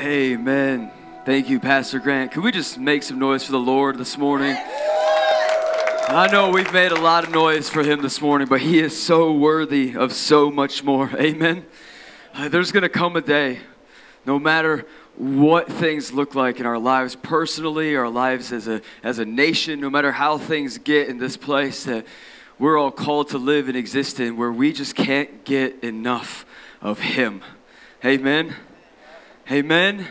Amen. Thank you, Pastor Grant. Can we just make some noise for the Lord this morning? I know we've made a lot of noise for him this morning, but he is so worthy of so much more. Amen. Uh, there's going to come a day, no matter what things look like in our lives personally, our lives as a, as a nation, no matter how things get in this place that we're all called to live and exist in, where we just can't get enough of him. Amen. Amen.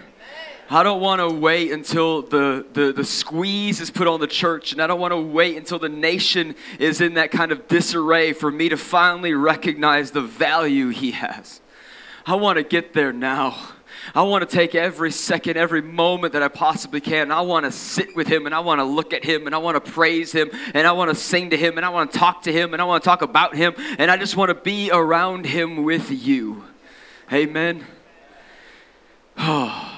I don't want to wait until the, the, the squeeze is put on the church, and I don't want to wait until the nation is in that kind of disarray for me to finally recognize the value he has. I want to get there now. I want to take every second, every moment that I possibly can. I want to sit with him and I want to look at him and I want to praise him and I want to sing to him and I want to talk to him and I want to talk about him and I just want to be around him with you. Amen. Oh,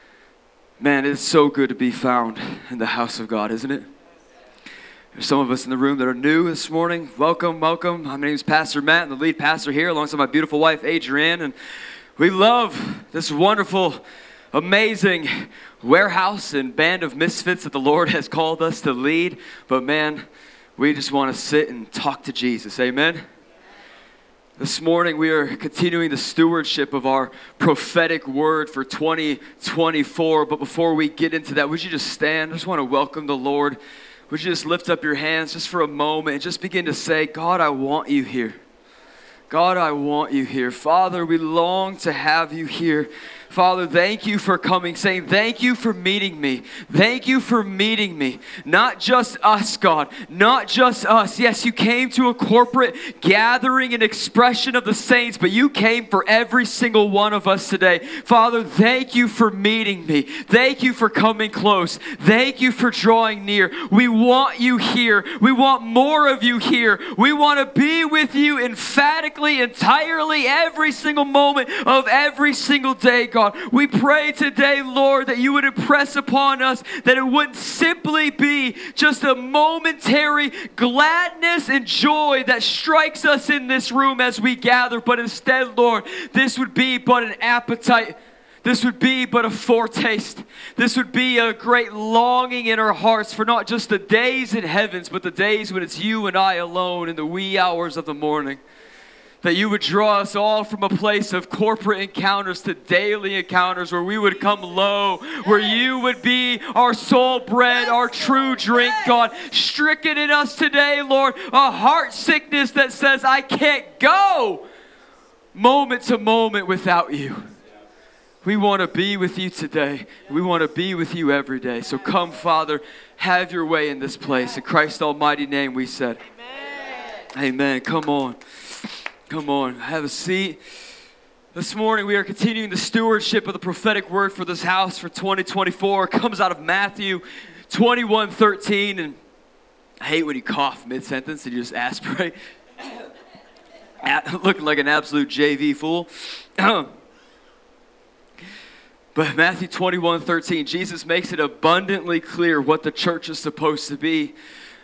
man, it's so good to be found in the house of God, isn't it? There's some of us in the room that are new this morning. Welcome, welcome. My name is Pastor Matt, I'm the lead pastor here, alongside my beautiful wife, Adrienne. And we love this wonderful, amazing warehouse and band of misfits that the Lord has called us to lead. But man, we just want to sit and talk to Jesus. Amen. This morning, we are continuing the stewardship of our prophetic word for 2024. But before we get into that, would you just stand? I just want to welcome the Lord. Would you just lift up your hands just for a moment and just begin to say, God, I want you here. God, I want you here. Father, we long to have you here. Father, thank you for coming, saying, Thank you for meeting me. Thank you for meeting me. Not just us, God, not just us. Yes, you came to a corporate gathering and expression of the saints, but you came for every single one of us today. Father, thank you for meeting me. Thank you for coming close. Thank you for drawing near. We want you here. We want more of you here. We want to be with you emphatically, entirely, every single moment of every single day, God. God. We pray today, Lord, that you would impress upon us that it wouldn't simply be just a momentary gladness and joy that strikes us in this room as we gather, but instead, Lord, this would be but an appetite. This would be but a foretaste. This would be a great longing in our hearts for not just the days in heavens, but the days when it's you and I alone in the wee hours of the morning that you would draw us all from a place of corporate encounters to daily encounters where we would come low, where you would be our soul bread, our true drink, God. Stricken in us today, Lord, a heart sickness that says, I can't go moment to moment without you. We want to be with you today. We want to be with you every day. So come, Father, have your way in this place. In Christ's almighty name, we said, Amen. Amen. Come on. Come on, have a seat. This morning we are continuing the stewardship of the prophetic word for this house for 2024. It comes out of Matthew 21 13. And I hate when you cough mid sentence and you just aspirate. Looking like an absolute JV fool. but Matthew 21 13, Jesus makes it abundantly clear what the church is supposed to be.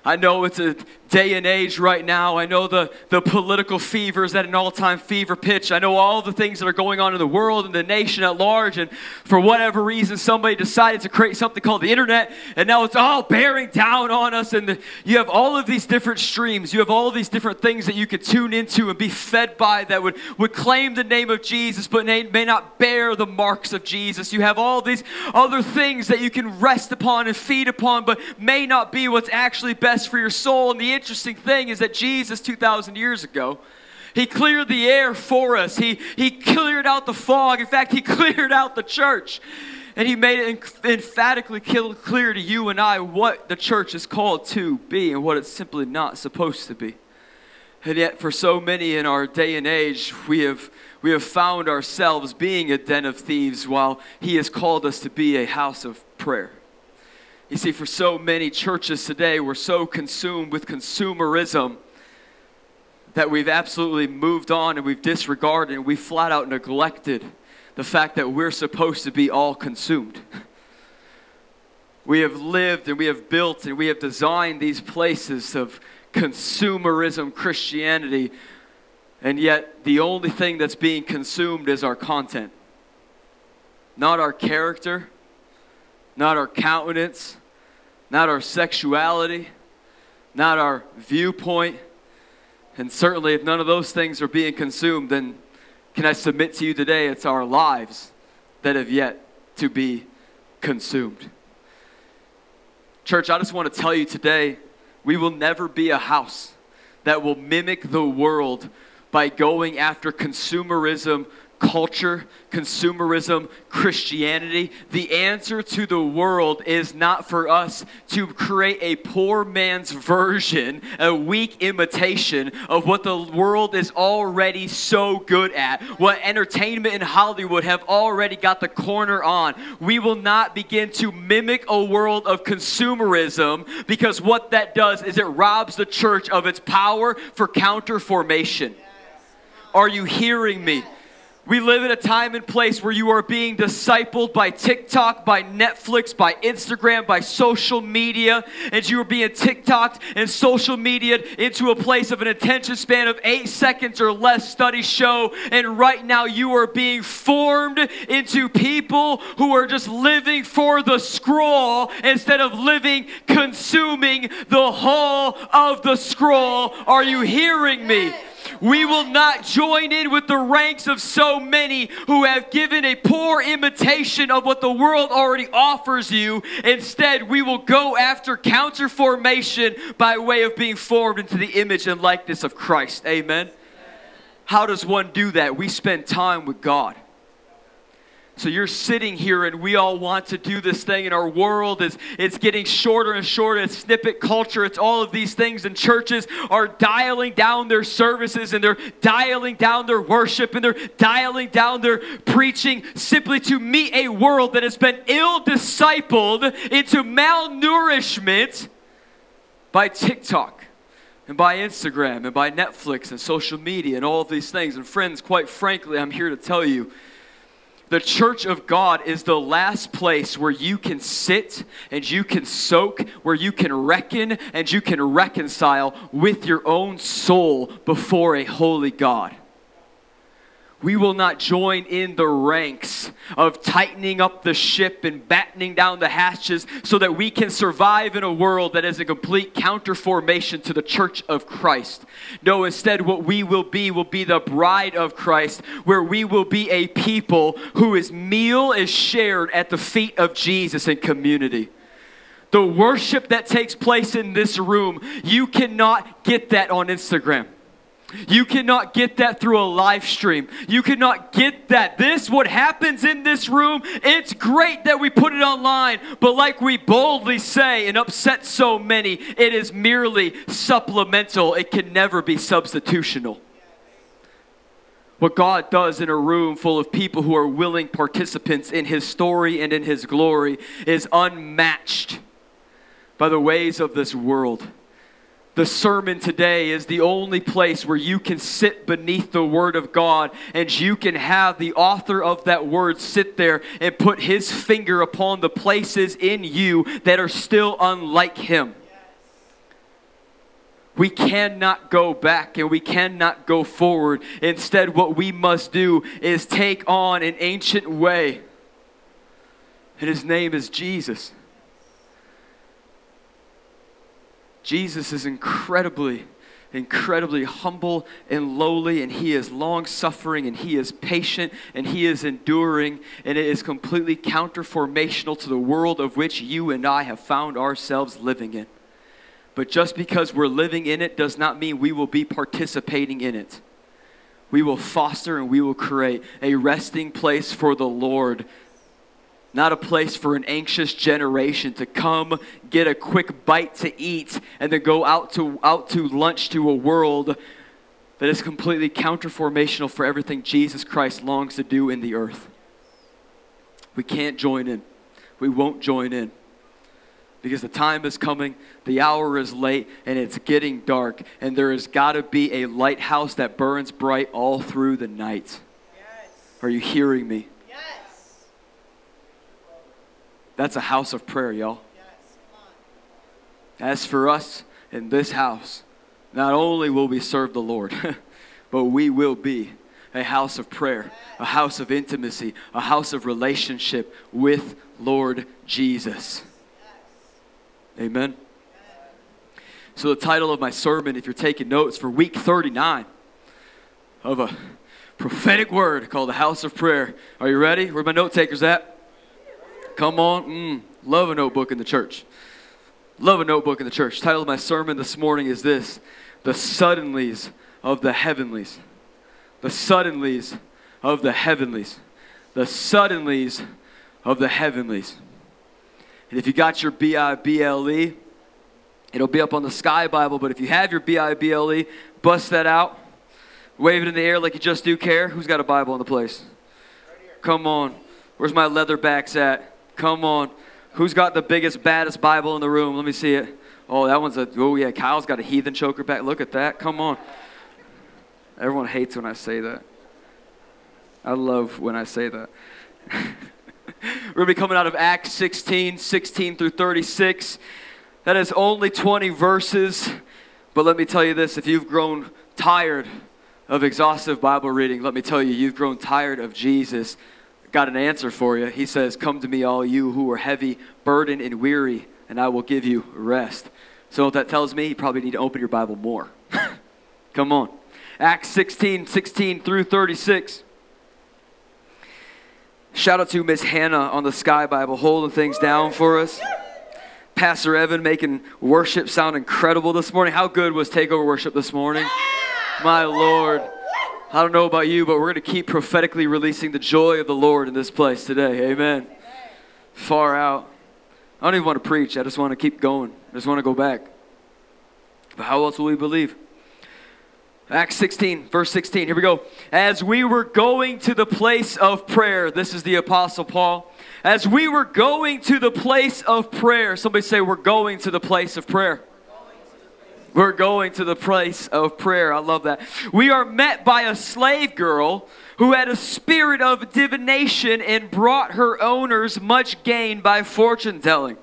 I know it's a day and age right now. I know the, the political fever is at an all time fever pitch. I know all the things that are going on in the world and the nation at large. And for whatever reason, somebody decided to create something called the internet. And now it's all bearing down on us. And the, you have all of these different streams. You have all these different things that you could tune into and be fed by that would, would claim the name of Jesus, but may, may not bear the marks of Jesus. You have all these other things that you can rest upon and feed upon, but may not be what's actually best for your soul. And the interesting thing is that Jesus, 2,000 years ago, he cleared the air for us. He, he cleared out the fog. In fact, he cleared out the church. And he made it emphatically clear to you and I what the church is called to be and what it's simply not supposed to be. And yet, for so many in our day and age, we have, we have found ourselves being a den of thieves while he has called us to be a house of prayer. You see, for so many churches today, we're so consumed with consumerism that we've absolutely moved on and we've disregarded and we've flat out neglected the fact that we're supposed to be all consumed. We have lived and we have built and we have designed these places of consumerism Christianity, and yet the only thing that's being consumed is our content. not our character, not our countenance, not our sexuality, not our viewpoint. And certainly, if none of those things are being consumed, then can I submit to you today it's our lives that have yet to be consumed. Church, I just want to tell you today we will never be a house that will mimic the world by going after consumerism culture, consumerism, Christianity. The answer to the world is not for us to create a poor man's version, a weak imitation of what the world is already so good at, what entertainment in Hollywood have already got the corner on. We will not begin to mimic a world of consumerism because what that does is it robs the church of its power for counter formation. Are you hearing me? We live in a time and place where you are being discipled by TikTok, by Netflix, by Instagram, by social media, and you are being TikToked and social media into a place of an attention span of eight seconds or less, studies show. And right now, you are being formed into people who are just living for the scroll instead of living, consuming the whole of the scroll. Are you hearing me? We will not join in with the ranks of so many who have given a poor imitation of what the world already offers you. Instead, we will go after counter formation by way of being formed into the image and likeness of Christ. Amen. How does one do that? We spend time with God. So you're sitting here and we all want to do this thing and our world is it's getting shorter and shorter. It's snippet culture. It's all of these things and churches are dialing down their services and they're dialing down their worship and they're dialing down their preaching simply to meet a world that has been ill discipled into malnourishment by TikTok and by Instagram and by Netflix and social media and all of these things. And friends, quite frankly, I'm here to tell you the church of God is the last place where you can sit and you can soak, where you can reckon and you can reconcile with your own soul before a holy God we will not join in the ranks of tightening up the ship and battening down the hatches so that we can survive in a world that is a complete counterformation to the church of Christ. No, instead, what we will be will be the bride of Christ, where we will be a people whose meal is shared at the feet of Jesus in community. The worship that takes place in this room, you cannot get that on Instagram. You cannot get that through a live stream. You cannot get that. This, what happens in this room, it's great that we put it online, but like we boldly say and upset so many, it is merely supplemental. It can never be substitutional. What God does in a room full of people who are willing participants in His story and in His glory is unmatched by the ways of this world the sermon today is the only place where you can sit beneath the Word of God and you can have the author of that Word sit there and put his finger upon the places in you that are still unlike Him. We cannot go back and we cannot go forward. Instead, what we must do is take on an ancient way. And His name is Jesus. Jesus is incredibly, incredibly humble and lowly, and he is long suffering, and he is patient, and he is enduring, and it is completely counterformational to the world of which you and I have found ourselves living in. But just because we're living in it does not mean we will be participating in it. We will foster and we will create a resting place for the Lord not a place for an anxious generation to come get a quick bite to eat and then go out to out to lunch to a world that is completely counterformational for everything Jesus Christ longs to do in the earth. We can't join in. We won't join in. Because the time is coming, the hour is late, and it's getting dark, and there has got to be a lighthouse that burns bright all through the night. Yes. Are you hearing me? That's a house of prayer, y'all. As for us in this house, not only will we serve the Lord, but we will be a house of prayer, a house of intimacy, a house of relationship with Lord Jesus. Amen. So, the title of my sermon, if you're taking notes for week 39 of a prophetic word called the house of prayer. Are you ready? Where my note takers at? Come on. Mm, love a notebook in the church. Love a notebook in the church. title of my sermon this morning is this The Suddenlies of the Heavenlies. The Suddenlies of the Heavenlies. The Suddenlies of the Heavenlies. And if you got your B I B L E, it'll be up on the Sky Bible. But if you have your B I B L E, bust that out. Wave it in the air like you just do care. Who's got a Bible in the place? Come on. Where's my leatherbacks at? Come on. Who's got the biggest, baddest Bible in the room? Let me see it. Oh, that one's a, oh yeah, Kyle's got a heathen choker back. Look at that. Come on. Everyone hates when I say that. I love when I say that. We're going to be coming out of Acts 16, 16 through 36. That is only 20 verses. But let me tell you this if you've grown tired of exhaustive Bible reading, let me tell you, you've grown tired of Jesus got an answer for you. He says, Come to me, all you who are heavy, burdened, and weary, and I will give you rest. So, what that tells me, you probably need to open your Bible more. Come on. Acts 16, 16 through 36. Shout out to Miss Hannah on the Sky Bible holding things down for us. Pastor Evan making worship sound incredible this morning. How good was takeover worship this morning? My Lord. I don't know about you, but we're going to keep prophetically releasing the joy of the Lord in this place today. Amen. Far out. I don't even want to preach. I just want to keep going. I just want to go back. But how else will we believe? Acts 16, verse 16. Here we go. As we were going to the place of prayer, this is the Apostle Paul. As we were going to the place of prayer, somebody say, We're going to the place of prayer. We're going to the place of prayer. I love that. We are met by a slave girl who had a spirit of divination and brought her owners much gain by fortune telling.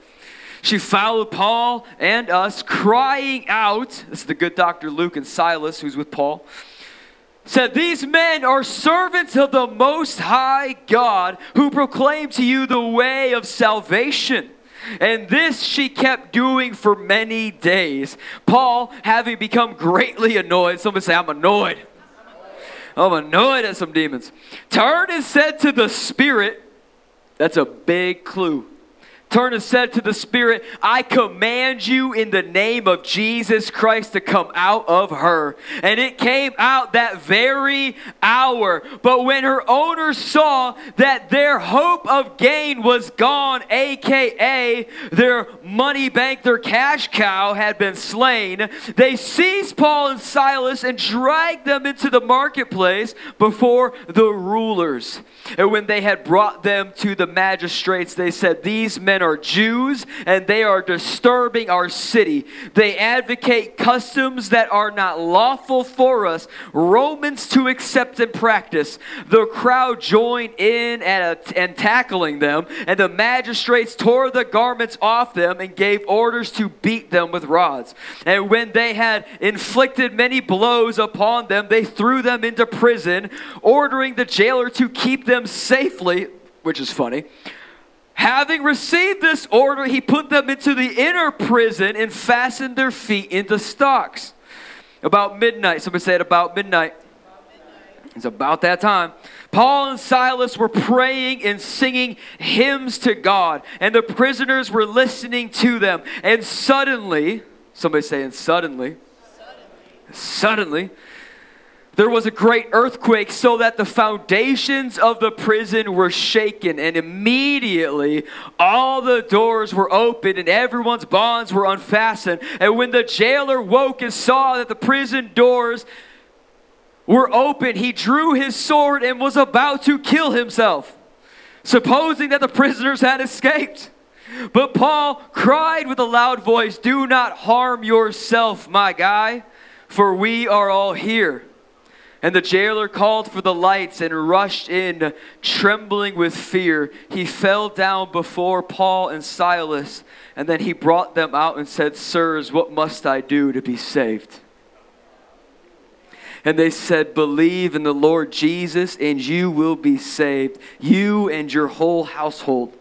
She followed Paul and us, crying out. This is the good Dr. Luke and Silas, who's with Paul. Said, These men are servants of the Most High God who proclaim to you the way of salvation. And this she kept doing for many days. Paul, having become greatly annoyed, someone say, I'm annoyed. I'm annoyed at some demons. Turned and said to the Spirit, that's a big clue turned and said to the Spirit, I command you in the name of Jesus Christ to come out of her. And it came out that very hour. But when her owners saw that their hope of gain was gone, aka their money bank, their cash cow had been slain, they seized Paul and Silas and dragged them into the marketplace before the rulers. And when they had brought them to the magistrates, they said, These men are Jews and they are disturbing our city. They advocate customs that are not lawful for us, Romans to accept and practice. The crowd joined in and, and tackling them, and the magistrates tore the garments off them and gave orders to beat them with rods. And when they had inflicted many blows upon them, they threw them into prison, ordering the jailer to keep them safely, which is funny. Having received this order, he put them into the inner prison and fastened their feet into stocks. About midnight, somebody said about midnight. It's about that time. Paul and Silas were praying and singing hymns to God, and the prisoners were listening to them. And suddenly, somebody saying suddenly, suddenly, suddenly there was a great earthquake so that the foundations of the prison were shaken and immediately all the doors were opened and everyone's bonds were unfastened. And when the jailer woke and saw that the prison doors were open he drew his sword and was about to kill himself supposing that the prisoners had escaped. But Paul cried with a loud voice do not harm yourself my guy for we are all here and the jailer called for the lights and rushed in, trembling with fear. He fell down before Paul and Silas, and then he brought them out and said, Sirs, what must I do to be saved? And they said, Believe in the Lord Jesus, and you will be saved, you and your whole household.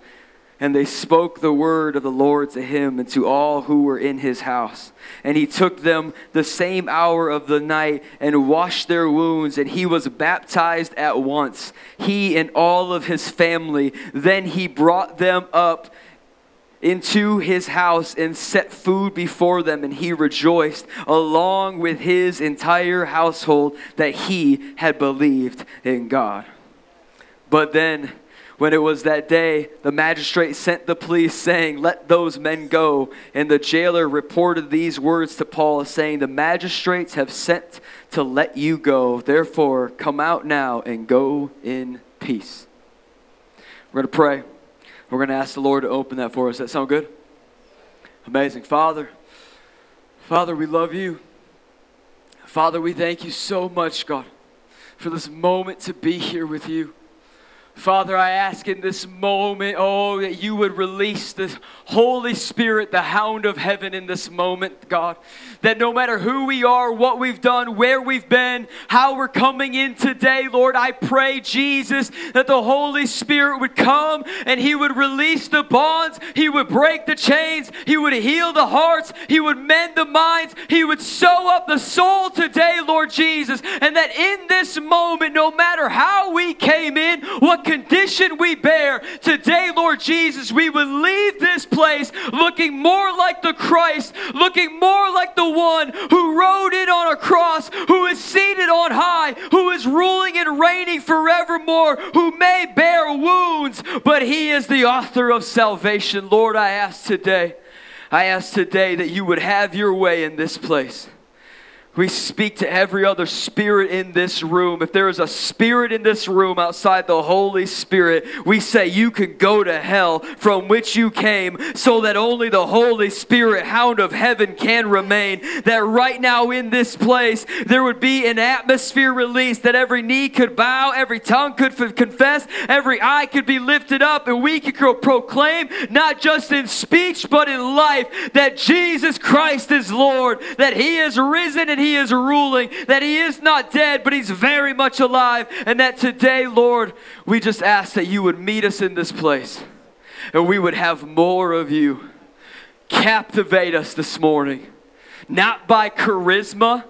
And they spoke the word of the Lord to him and to all who were in his house. And he took them the same hour of the night and washed their wounds, and he was baptized at once, he and all of his family. Then he brought them up into his house and set food before them, and he rejoiced along with his entire household that he had believed in God. But then, when it was that day, the magistrate sent the police, saying, Let those men go. And the jailer reported these words to Paul, saying, The magistrates have sent to let you go. Therefore, come out now and go in peace. We're going to pray. We're going to ask the Lord to open that for us. That sound good? Amazing. Father, Father, we love you. Father, we thank you so much, God, for this moment to be here with you. Father, I ask in this moment, oh, that you would release the Holy Spirit, the hound of heaven, in this moment, God. That no matter who we are, what we've done, where we've been, how we're coming in today, Lord, I pray, Jesus, that the Holy Spirit would come and He would release the bonds, He would break the chains, He would heal the hearts, He would mend the minds, He would sew up the soul today, Lord Jesus. And that in this moment, no matter how we came in, what condition we bear, today, Lord Jesus, we would leave this place looking more like the Christ, looking more like the one who rode in on a cross, who is seated on high, who is ruling and reigning forevermore, who may bear wounds, but he is the author of salvation. Lord, I ask today, I ask today that you would have your way in this place. We speak to every other spirit in this room. If there is a spirit in this room outside the Holy Spirit, we say you can go to hell from which you came so that only the Holy Spirit, hound of heaven, can remain. That right now in this place, there would be an atmosphere released, that every knee could bow, every tongue could f- confess, every eye could be lifted up, and we could pro- proclaim, not just in speech, but in life, that Jesus Christ is Lord, that He is risen and he is ruling, that He is not dead, but He's very much alive, and that today, Lord, we just ask that you would meet us in this place and we would have more of you. Captivate us this morning, not by charisma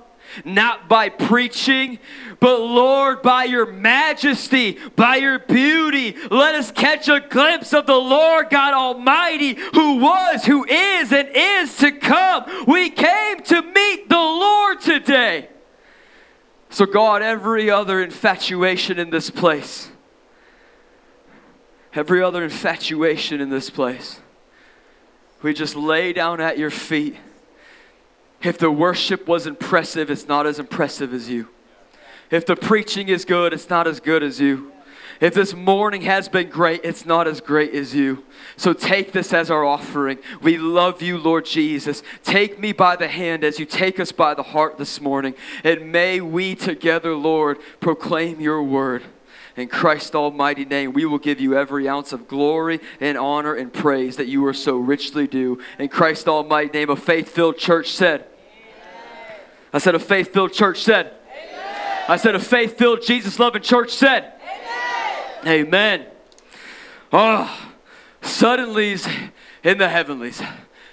not by preaching, but Lord, by your majesty, by your beauty, let us catch a glimpse of the Lord God Almighty who was, who is, and is to come. We came to meet the Lord today. So, God, every other infatuation in this place, every other infatuation in this place, we just lay down at your feet. If the worship was impressive, it's not as impressive as you. If the preaching is good, it's not as good as you. If this morning has been great, it's not as great as you. So take this as our offering. We love you, Lord Jesus. Take me by the hand as you take us by the heart this morning. And may we together, Lord, proclaim your word. In Christ's almighty name, we will give you every ounce of glory and honor and praise that you are so richly due. In Christ's almighty name, a faith filled church said, I said, a faith filled church said. Amen. I said, a faith filled Jesus loving church said. Amen. Amen. Oh, suddenlies in the heavenlies.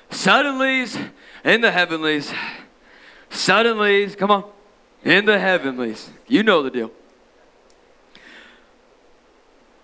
Suddenlies in the heavenlies. Suddenlies, come on, in the heavenlies. You know the deal.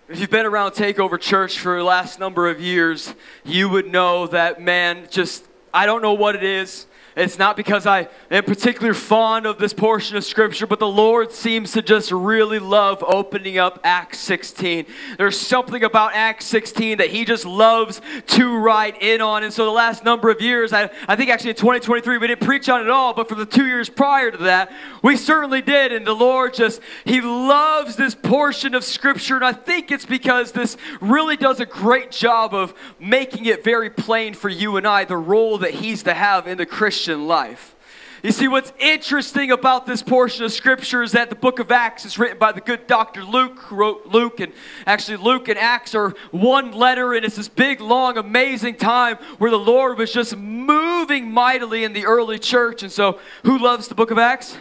If you've been around Takeover Church for the last number of years, you would know that, man, just, I don't know what it is. It's not because I am particularly fond of this portion of Scripture, but the Lord seems to just really love opening up Acts 16. There's something about Acts 16 that He just loves to write in on. And so the last number of years, I, I think actually in 2023, we didn't preach on it all, but for the two years prior to that, we certainly did. And the Lord just, He loves this portion of Scripture. And I think it's because this really does a great job of making it very plain for you and I the role that He's to have in the Christian Christian life. You see, what's interesting about this portion of Scripture is that the book of Acts is written by the good Dr. Luke, who wrote Luke. And actually, Luke and Acts are one letter, and it's this big, long, amazing time where the Lord was just moving mightily in the early church. And so, who loves the book of Acts?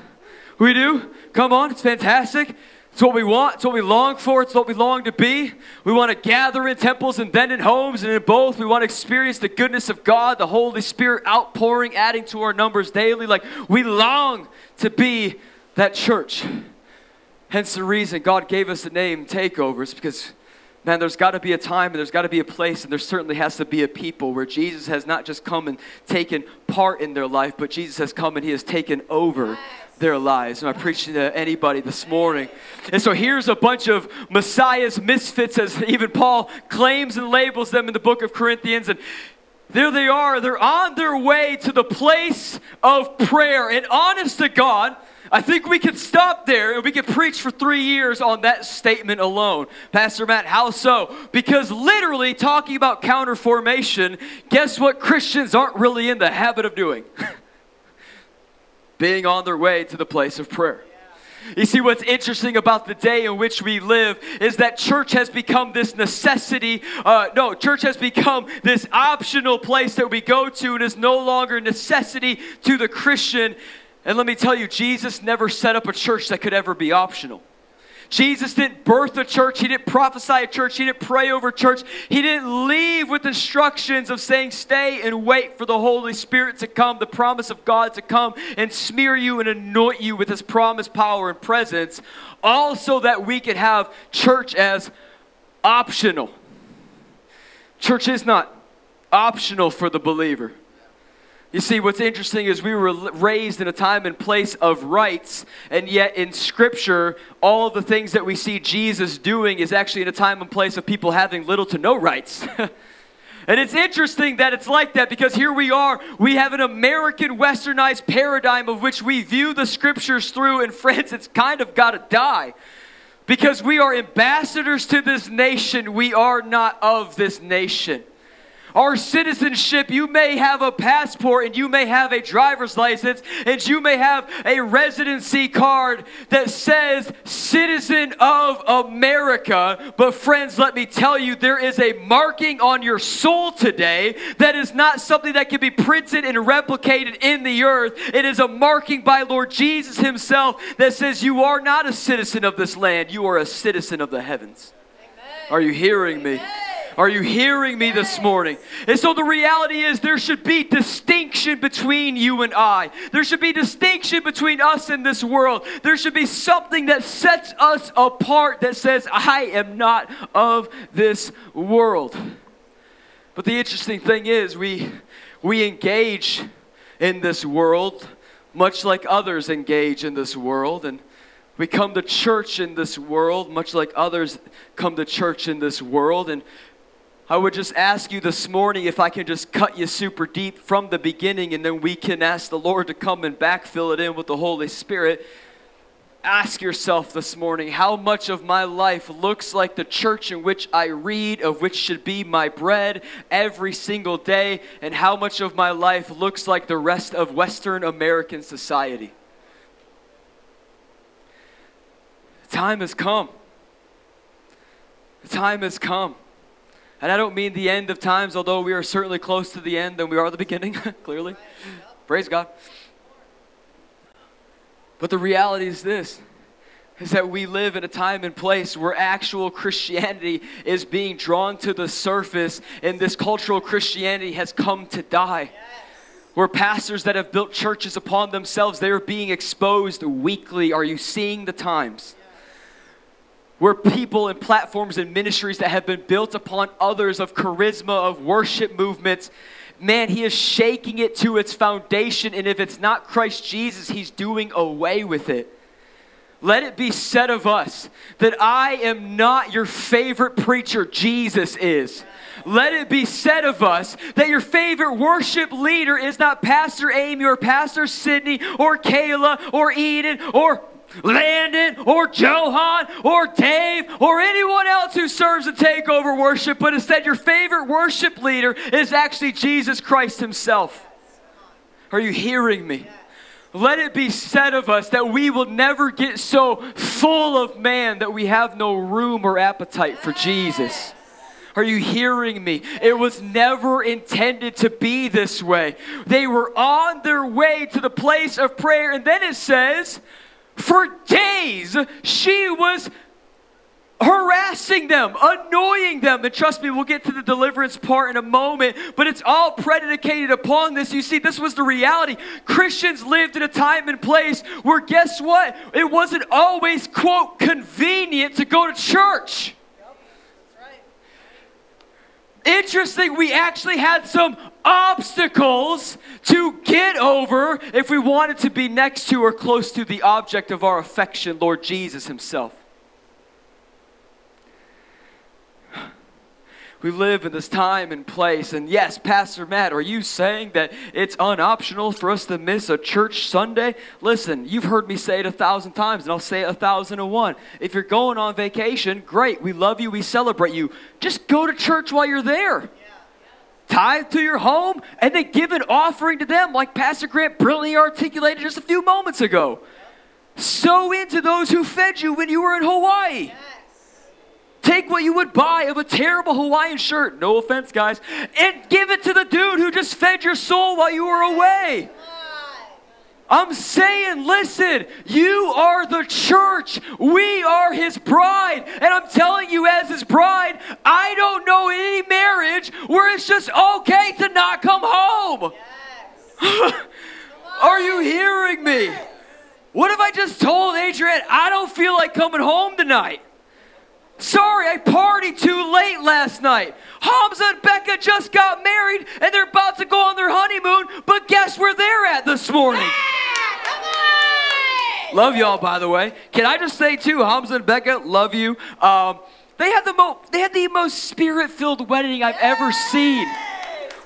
We do? Come on, it's fantastic. It's what we want. It's what we long for. It's what we long to be. We want to gather in temples and then in homes, and in both, we want to experience the goodness of God, the Holy Spirit outpouring, adding to our numbers daily. Like we long to be that church. Hence the reason God gave us the name Takeovers, because man, there's got to be a time and there's got to be a place, and there certainly has to be a people where Jesus has not just come and taken part in their life, but Jesus has come and He has taken over their lives. Am I preaching to anybody this morning? And so here's a bunch of Messiah's misfits, as even Paul claims and labels them in the book of Corinthians. And there they are. They're on their way to the place of prayer. And honest to God, I think we could stop there and we could preach for three years on that statement alone. Pastor Matt, how so? Because literally talking about counter formation, guess what Christians aren't really in the habit of doing? Being on their way to the place of prayer. You see, what's interesting about the day in which we live is that church has become this necessity. Uh, no, church has become this optional place that we go to and is no longer a necessity to the Christian. And let me tell you, Jesus never set up a church that could ever be optional. Jesus didn't birth a church. He didn't prophesy a church. He didn't pray over church. He didn't leave with instructions of saying, stay and wait for the Holy Spirit to come, the promise of God to come and smear you and anoint you with His promise, power, and presence, all so that we could have church as optional. Church is not optional for the believer. You see, what's interesting is we were raised in a time and place of rights, and yet in Scripture, all the things that we see Jesus doing is actually in a time and place of people having little to no rights. and it's interesting that it's like that because here we are, we have an American westernized paradigm of which we view the Scriptures through, and friends, it's kind of got to die. Because we are ambassadors to this nation, we are not of this nation. Our citizenship, you may have a passport and you may have a driver's license and you may have a residency card that says citizen of America. But, friends, let me tell you, there is a marking on your soul today that is not something that can be printed and replicated in the earth. It is a marking by Lord Jesus Himself that says you are not a citizen of this land, you are a citizen of the heavens. Amen. Are you hearing me? Are you hearing me this morning? And so the reality is there should be distinction between you and I. There should be distinction between us and this world. There should be something that sets us apart that says, I am not of this world. But the interesting thing is, we, we engage in this world much like others engage in this world. And we come to church in this world much like others come to church in this world. And I would just ask you this morning if I can just cut you super deep from the beginning and then we can ask the Lord to come and backfill it in with the Holy Spirit. Ask yourself this morning how much of my life looks like the church in which I read, of which should be my bread every single day, and how much of my life looks like the rest of Western American society. The time has come. The time has come and I don't mean the end of times, although we are certainly close to the end and we are the beginning, clearly. Praise God. But the reality is this is that we live in a time and place where actual Christianity is being drawn to the surface, and this cultural Christianity has come to die. Where pastors that have built churches upon themselves, they are being exposed weekly. Are you seeing the times? We're people and platforms and ministries that have been built upon others of charisma, of worship movements. Man, he is shaking it to its foundation, and if it's not Christ Jesus, he's doing away with it. Let it be said of us that I am not your favorite preacher, Jesus is. Let it be said of us that your favorite worship leader is not Pastor Amy or Pastor Sydney or Kayla or Eden or Landon or Johan or Dave or anyone else who serves a takeover worship, but instead your favorite worship leader is actually Jesus Christ Himself. Are you hearing me? Let it be said of us that we will never get so full of man that we have no room or appetite for Jesus. Are you hearing me? It was never intended to be this way. They were on their way to the place of prayer, and then it says, For days, she was harassing them, annoying them. And trust me, we'll get to the deliverance part in a moment, but it's all predicated upon this. You see, this was the reality. Christians lived in a time and place where, guess what? It wasn't always, quote, convenient to go to church. Interesting, we actually had some obstacles to get over if we wanted to be next to or close to the object of our affection, Lord Jesus Himself. We live in this time and place. And yes, Pastor Matt, are you saying that it's unoptional for us to miss a church Sunday? Listen, you've heard me say it a thousand times, and I'll say it a thousand and one. If you're going on vacation, great. We love you. We celebrate you. Just go to church while you're there. Tithe to your home and then give an offering to them, like Pastor Grant brilliantly articulated just a few moments ago. Sow into those who fed you when you were in Hawaii. Take what you would buy of a terrible Hawaiian shirt, no offense, guys, and give it to the dude who just fed your soul while you were away. I'm saying, listen, you are the church. We are his bride. And I'm telling you, as his bride, I don't know any marriage where it's just okay to not come home. Yes. are you hearing me? What if I just told Adrian, I don't feel like coming home tonight? Sorry, I partied too late last night. Hamza and Becca just got married and they're about to go on their honeymoon, but guess where they're at this morning? Yeah, love y'all, by the way. Can I just say too, Hamza and Becca, love you. Um, they had the mo- they had the most spirit-filled wedding I've ever seen.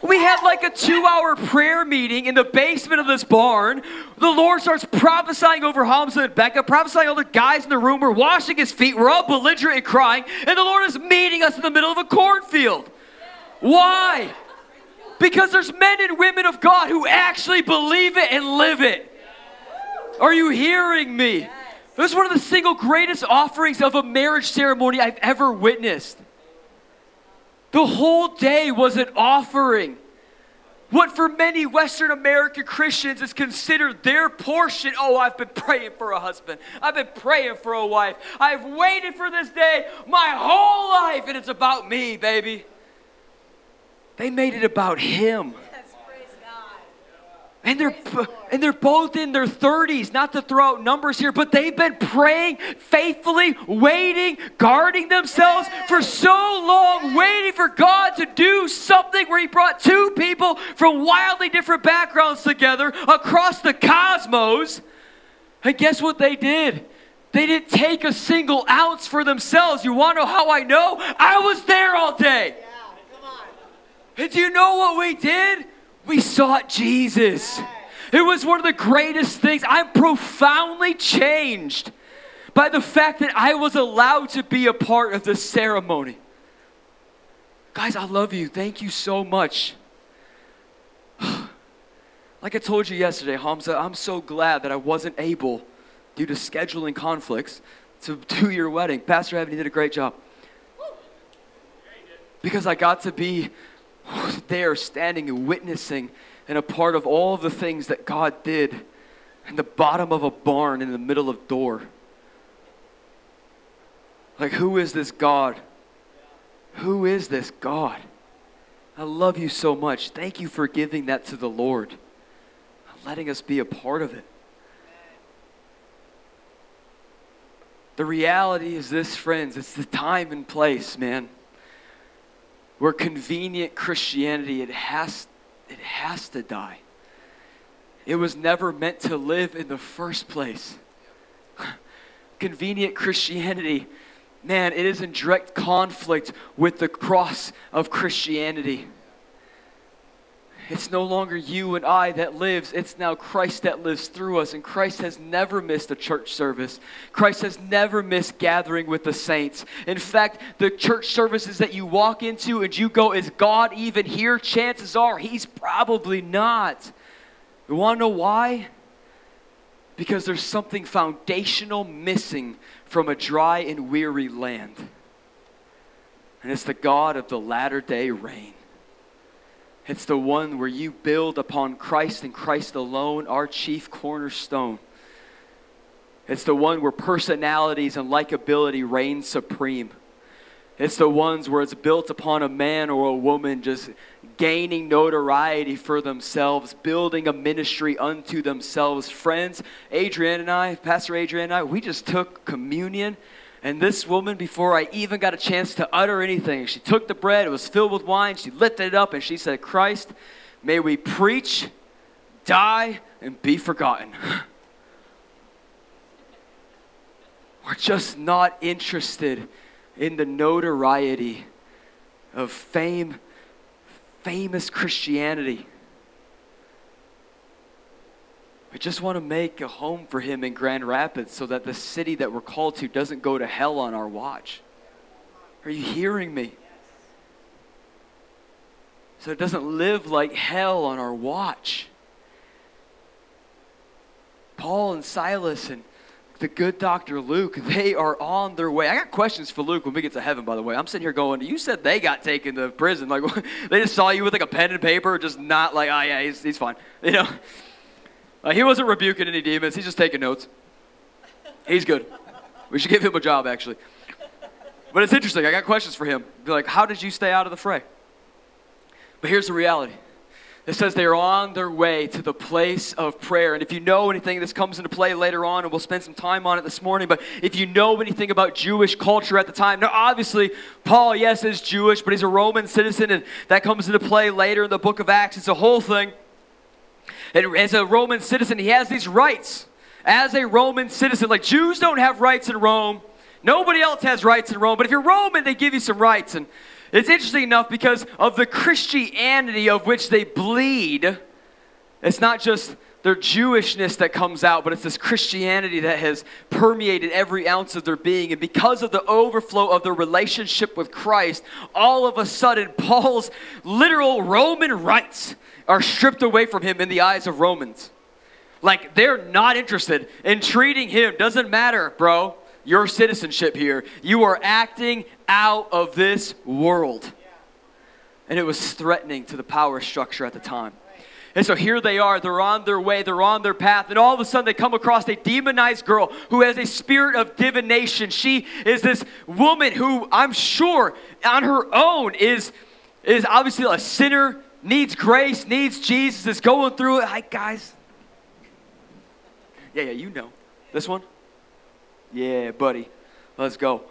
We had like a two hour prayer meeting in the basement of this barn. The Lord starts prophesying over Hamza and Becca, prophesying all the guys in the room. We're washing his feet. We're all belligerent and crying. And the Lord is meeting us in the middle of a cornfield. Why? Because there's men and women of God who actually believe it and live it. Are you hearing me? This is one of the single greatest offerings of a marriage ceremony I've ever witnessed. The whole day was an offering. What for many Western American Christians is considered their portion. Oh, I've been praying for a husband. I've been praying for a wife. I've waited for this day my whole life, and it's about me, baby. They made it about him. And they're, and they're both in their 30s, not to throw out numbers here, but they've been praying faithfully, waiting, guarding themselves for so long, waiting for God to do something where He brought two people from wildly different backgrounds together across the cosmos. And guess what they did? They didn't take a single ounce for themselves. You want to know how I know? I was there all day. Yeah, come on. And do you know what we did? We sought Jesus. It was one of the greatest things. I'm profoundly changed by the fact that I was allowed to be a part of the ceremony. Guys, I love you. Thank you so much. like I told you yesterday, Hamza, I'm so glad that I wasn't able, due to scheduling conflicts, to do your wedding. Pastor Evan, you did a great job. Because I got to be there standing and witnessing and a part of all the things that God did in the bottom of a barn in the middle of door. Like, who is this God? Who is this God? I love you so much. Thank you for giving that to the Lord, letting us be a part of it. The reality is this, friends, it's the time and place, man where convenient Christianity it has it has to die. It was never meant to live in the first place. convenient Christianity, man, it is in direct conflict with the cross of Christianity. It's no longer you and I that lives, it's now Christ that lives through us. And Christ has never missed a church service. Christ has never missed gathering with the saints. In fact, the church services that you walk into and you go, Is God even here? Chances are He's probably not. You want to know why? Because there's something foundational missing from a dry and weary land. And it's the God of the latter day rain. It's the one where you build upon Christ and Christ alone, our chief cornerstone. It's the one where personalities and likability reign supreme. It's the ones where it's built upon a man or a woman just gaining notoriety for themselves, building a ministry unto themselves. Friends, Adrian and I, Pastor Adrian and I, we just took communion. And this woman, before I even got a chance to utter anything, she took the bread, it was filled with wine, she lifted it up, and she said, Christ, may we preach, die, and be forgotten. We're just not interested in the notoriety of fame, famous Christianity. We just want to make a home for him in Grand Rapids so that the city that we're called to doesn't go to hell on our watch. Are you hearing me? So it doesn't live like hell on our watch. Paul and Silas and the good Dr. Luke, they are on their way. I got questions for Luke when we get to heaven, by the way. I'm sitting here going, You said they got taken to prison. Like, they just saw you with like a pen and paper, just not like, Oh, yeah, he's, he's fine. You know? Uh, he wasn't rebuking any demons, he's just taking notes. He's good. We should give him a job, actually. But it's interesting. I got questions for him. Be like, How did you stay out of the fray? But here's the reality it says they are on their way to the place of prayer. And if you know anything, this comes into play later on, and we'll spend some time on it this morning. But if you know anything about Jewish culture at the time, now obviously, Paul, yes, is Jewish, but he's a Roman citizen, and that comes into play later in the book of Acts. It's a whole thing. And as a Roman citizen, he has these rights. As a Roman citizen, like Jews don't have rights in Rome. Nobody else has rights in Rome. But if you're Roman, they give you some rights. And it's interesting enough because of the Christianity of which they bleed. It's not just their Jewishness that comes out, but it's this Christianity that has permeated every ounce of their being. And because of the overflow of their relationship with Christ, all of a sudden, Paul's literal Roman rights are stripped away from him in the eyes of Romans. Like they're not interested in treating him. Doesn't matter, bro your citizenship here. You are acting out of this world. And it was threatening to the power structure at the time. And so here they are, they're on their way, they're on their path, and all of a sudden they come across a demonized girl who has a spirit of divination. She is this woman who I'm sure on her own is, is obviously a sinner, needs grace, needs Jesus, is going through it. Hi, guys. Yeah, yeah, you know. This one? Yeah, buddy, let's go.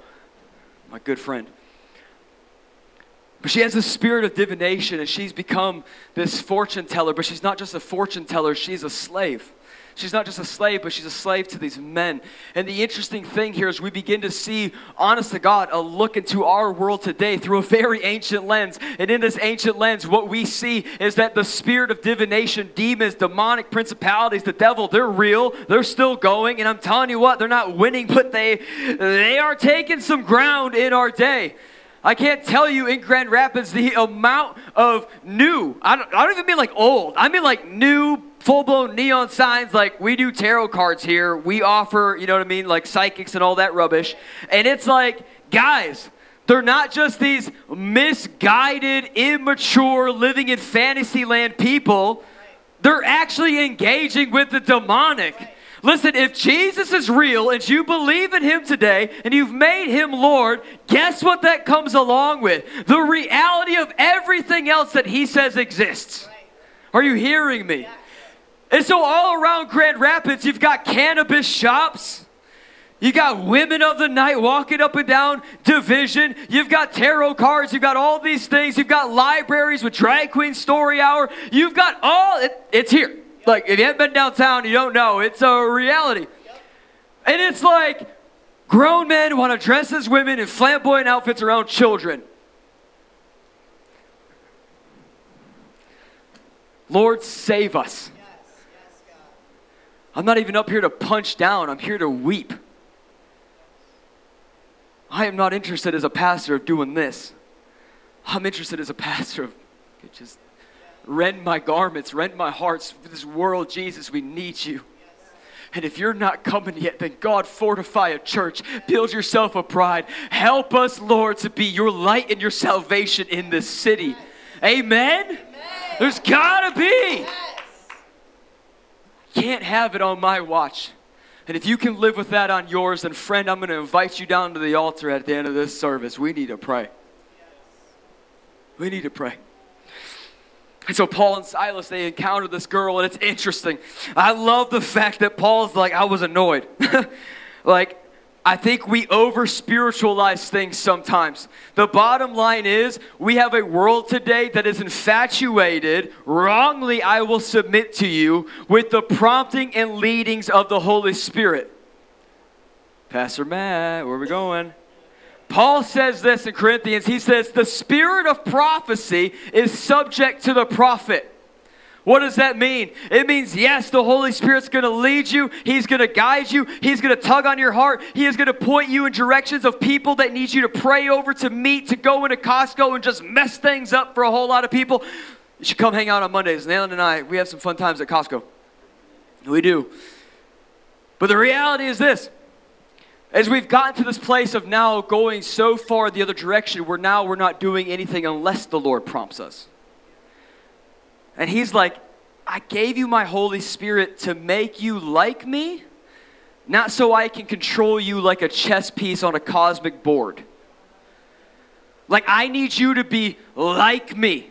My good friend. But she has a spirit of divination and she's become this fortune teller, but she's not just a fortune teller, she's a slave. She's not just a slave, but she's a slave to these men. And the interesting thing here is we begin to see, honest to God, a look into our world today through a very ancient lens. And in this ancient lens, what we see is that the spirit of divination, demons, demonic principalities, the devil, they're real. They're still going. And I'm telling you what, they're not winning, but they they are taking some ground in our day. I can't tell you in Grand Rapids the amount of new, I don't, I don't even mean like old, I mean like new full blown neon signs like we do tarot cards here. We offer, you know what I mean, like psychics and all that rubbish. And it's like, guys, they're not just these misguided, immature, living in fantasy land people. They're actually engaging with the demonic. Listen, if Jesus is real and you believe in him today and you've made him Lord, guess what that comes along with? The reality of everything else that he says exists. Are you hearing me? And so, all around Grand Rapids, you've got cannabis shops. You got women of the night walking up and down division. You've got tarot cards. You've got all these things. You've got libraries with drag queen story hour. You've got all, it, it's here. Like, if you haven't been downtown, you don't know. It's a reality. And it's like grown men want to dress as women in flamboyant outfits around children. Lord, save us. I'm not even up here to punch down, I'm here to weep. I am not interested as a pastor of doing this. I'm interested as a pastor of just rend my garments, rend my hearts for this world. Jesus, we need you. And if you're not coming yet, then God, fortify a church. Build yourself a pride. Help us, Lord, to be your light and your salvation in this city. Amen? Amen. There's got to be. Yes. Can't have it on my watch. And if you can live with that on yours, then friend, I'm going to invite you down to the altar at the end of this service. We need to pray. We need to pray. And so Paul and Silas, they encounter this girl, and it's interesting. I love the fact that Paul's like, I was annoyed. like, I think we over spiritualize things sometimes. The bottom line is, we have a world today that is infatuated, wrongly, I will submit to you, with the prompting and leadings of the Holy Spirit. Pastor Matt, where are we going? Paul says this in Corinthians. He says, The spirit of prophecy is subject to the prophet. What does that mean? It means, yes, the Holy Spirit's going to lead you. He's going to guide you. He's going to tug on your heart. He is going to point you in directions of people that need you to pray over, to meet, to go into Costco and just mess things up for a whole lot of people. You should come hang out on Mondays. Nayland and I, we have some fun times at Costco. We do. But the reality is this. As we've gotten to this place of now going so far the other direction, where now we're not doing anything unless the Lord prompts us. And he's like, I gave you my Holy Spirit to make you like me, not so I can control you like a chess piece on a cosmic board. Like, I need you to be like me.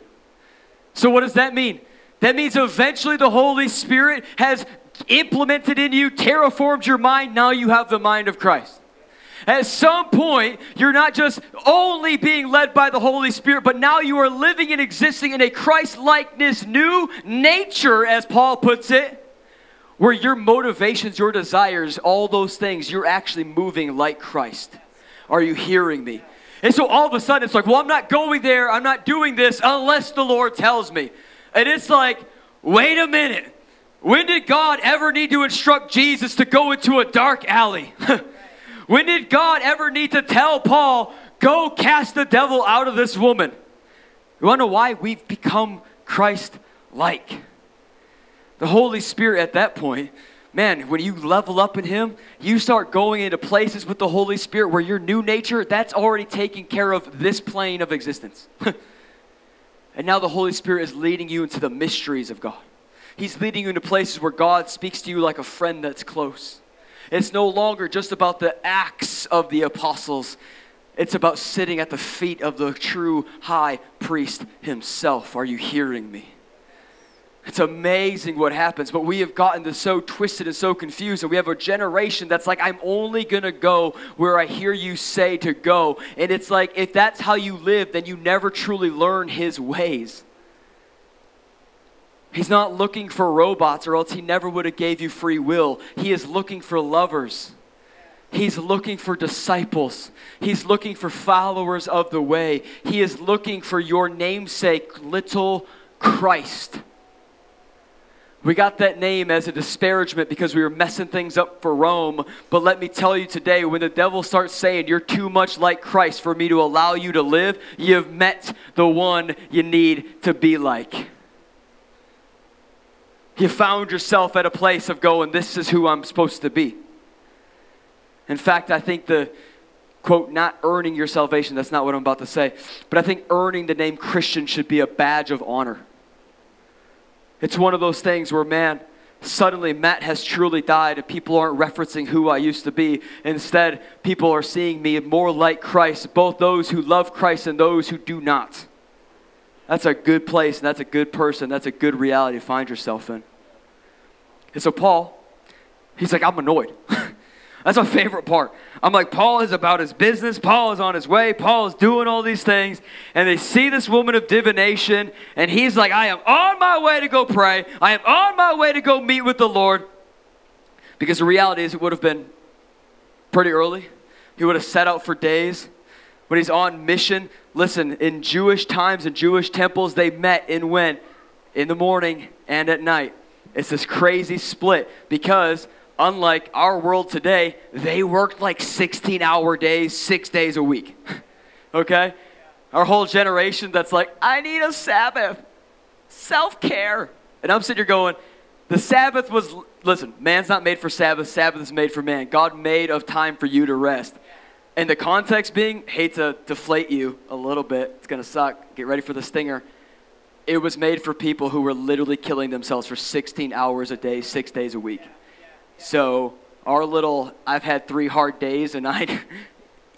So, what does that mean? That means eventually the Holy Spirit has implemented in you, terraformed your mind. Now you have the mind of Christ. At some point, you're not just only being led by the Holy Spirit, but now you are living and existing in a Christ likeness, new nature, as Paul puts it, where your motivations, your desires, all those things, you're actually moving like Christ. Are you hearing me? And so all of a sudden, it's like, well, I'm not going there, I'm not doing this unless the Lord tells me. And it's like, wait a minute. When did God ever need to instruct Jesus to go into a dark alley? When did God ever need to tell Paul, go cast the devil out of this woman? You know why? We've become Christ like. The Holy Spirit at that point, man, when you level up in Him, you start going into places with the Holy Spirit where your new nature, that's already taking care of this plane of existence. and now the Holy Spirit is leading you into the mysteries of God. He's leading you into places where God speaks to you like a friend that's close. It's no longer just about the acts of the apostles, it's about sitting at the feet of the true high priest himself. Are you hearing me? It's amazing what happens, but we have gotten this so twisted and so confused, and we have a generation that's like, I'm only gonna go where I hear you say to go. And it's like, if that's how you live, then you never truly learn his ways. He's not looking for robots or else he never would have gave you free will. He is looking for lovers. He's looking for disciples. He's looking for followers of the way. He is looking for your namesake, little Christ. We got that name as a disparagement because we were messing things up for Rome. But let me tell you today, when the devil starts saying you're too much like Christ for me to allow you to live, you've met the one you need to be like you found yourself at a place of going, This is who I'm supposed to be. In fact, I think the quote, not earning your salvation, that's not what I'm about to say, but I think earning the name Christian should be a badge of honor. It's one of those things where, man, suddenly Matt has truly died and people aren't referencing who I used to be. Instead, people are seeing me more like Christ, both those who love Christ and those who do not. That's a good place and that's a good person. That's a good reality to find yourself in. And so Paul, he's like, I'm annoyed. That's my favorite part. I'm like, Paul is about his business. Paul is on his way. Paul is doing all these things. And they see this woman of divination. And he's like, I am on my way to go pray. I am on my way to go meet with the Lord. Because the reality is, it would have been pretty early. He would have set out for days. When he's on mission, listen, in Jewish times, and Jewish temples, they met and went in the morning and at night. It's this crazy split because, unlike our world today, they worked like 16 hour days, six days a week. okay? Our whole generation that's like, I need a Sabbath, self care. And I'm sitting here going, the Sabbath was, listen, man's not made for Sabbath, Sabbath is made for man. God made of time for you to rest. And the context being, hate to deflate you a little bit, it's gonna suck. Get ready for the stinger it was made for people who were literally killing themselves for 16 hours a day, six days a week. So, our little, I've had three hard days and I,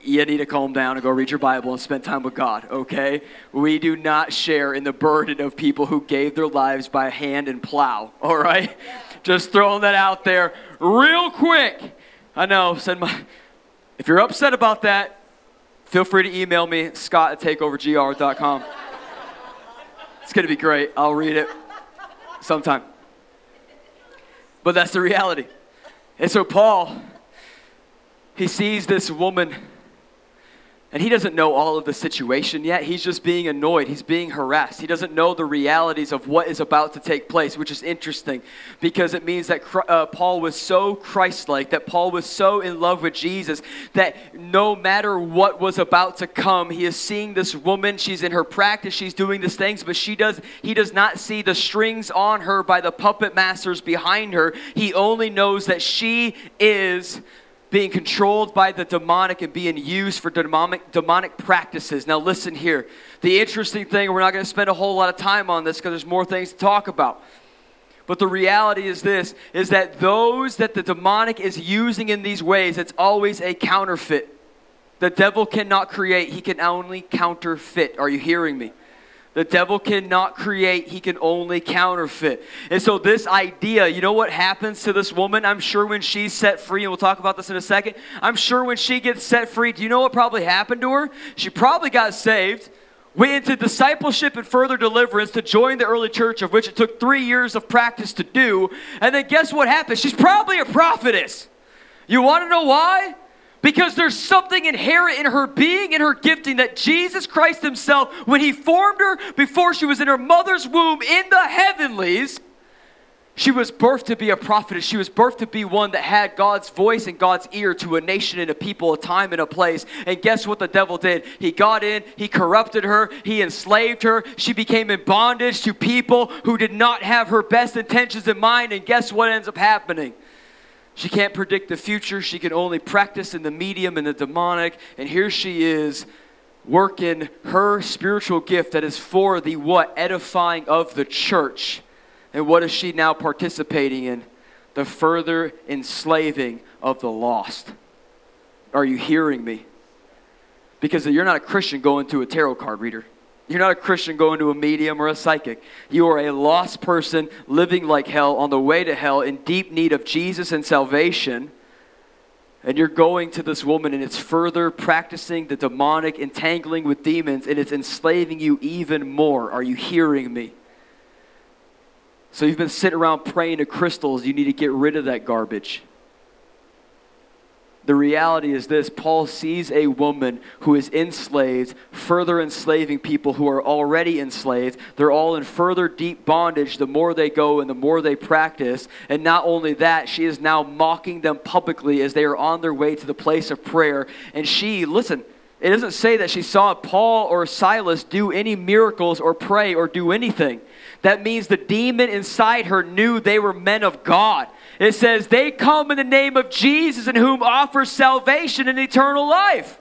you need to calm down and go read your Bible and spend time with God, okay? We do not share in the burden of people who gave their lives by hand and plow, all right? Just throwing that out there real quick. I know, send my, if you're upset about that, feel free to email me, scott at takeovergr.com. It's going to be great. I'll read it sometime. But that's the reality. And so Paul, he sees this woman and he doesn't know all of the situation yet. He's just being annoyed. He's being harassed. He doesn't know the realities of what is about to take place, which is interesting because it means that uh, Paul was so Christ like, that Paul was so in love with Jesus, that no matter what was about to come, he is seeing this woman. She's in her practice, she's doing these things, but she does, he does not see the strings on her by the puppet masters behind her. He only knows that she is being controlled by the demonic and being used for demonic, demonic practices. Now, listen here. The interesting thing, we're not going to spend a whole lot of time on this because there's more things to talk about. But the reality is this is that those that the demonic is using in these ways, it's always a counterfeit. The devil cannot create, he can only counterfeit. Are you hearing me? The devil cannot create, he can only counterfeit. And so, this idea, you know what happens to this woman? I'm sure when she's set free, and we'll talk about this in a second. I'm sure when she gets set free, do you know what probably happened to her? She probably got saved, went into discipleship and further deliverance to join the early church, of which it took three years of practice to do. And then guess what happened? She's probably a prophetess. You want to know why? Because there's something inherent in her being, in her gifting, that Jesus Christ Himself, when He formed her before she was in her mother's womb in the heavenlies, she was birthed to be a prophetess. She was birthed to be one that had God's voice and God's ear to a nation and a people, a time and a place. And guess what the devil did? He got in, he corrupted her, he enslaved her. She became in bondage to people who did not have her best intentions in mind. And guess what ends up happening? She can't predict the future. She can only practice in the medium and the demonic. And here she is working her spiritual gift that is for the what? Edifying of the church. And what is she now participating in? The further enslaving of the lost. Are you hearing me? Because you're not a Christian going to a tarot card reader. You're not a Christian going to a medium or a psychic. You are a lost person living like hell, on the way to hell, in deep need of Jesus and salvation. And you're going to this woman, and it's further practicing the demonic, entangling with demons, and it's enslaving you even more. Are you hearing me? So you've been sitting around praying to crystals. You need to get rid of that garbage. The reality is this Paul sees a woman who is enslaved, further enslaving people who are already enslaved. They're all in further deep bondage the more they go and the more they practice. And not only that, she is now mocking them publicly as they are on their way to the place of prayer. And she, listen, it doesn't say that she saw Paul or Silas do any miracles or pray or do anything. That means the demon inside her knew they were men of God. It says, They come in the name of Jesus, in whom offers salvation and eternal life.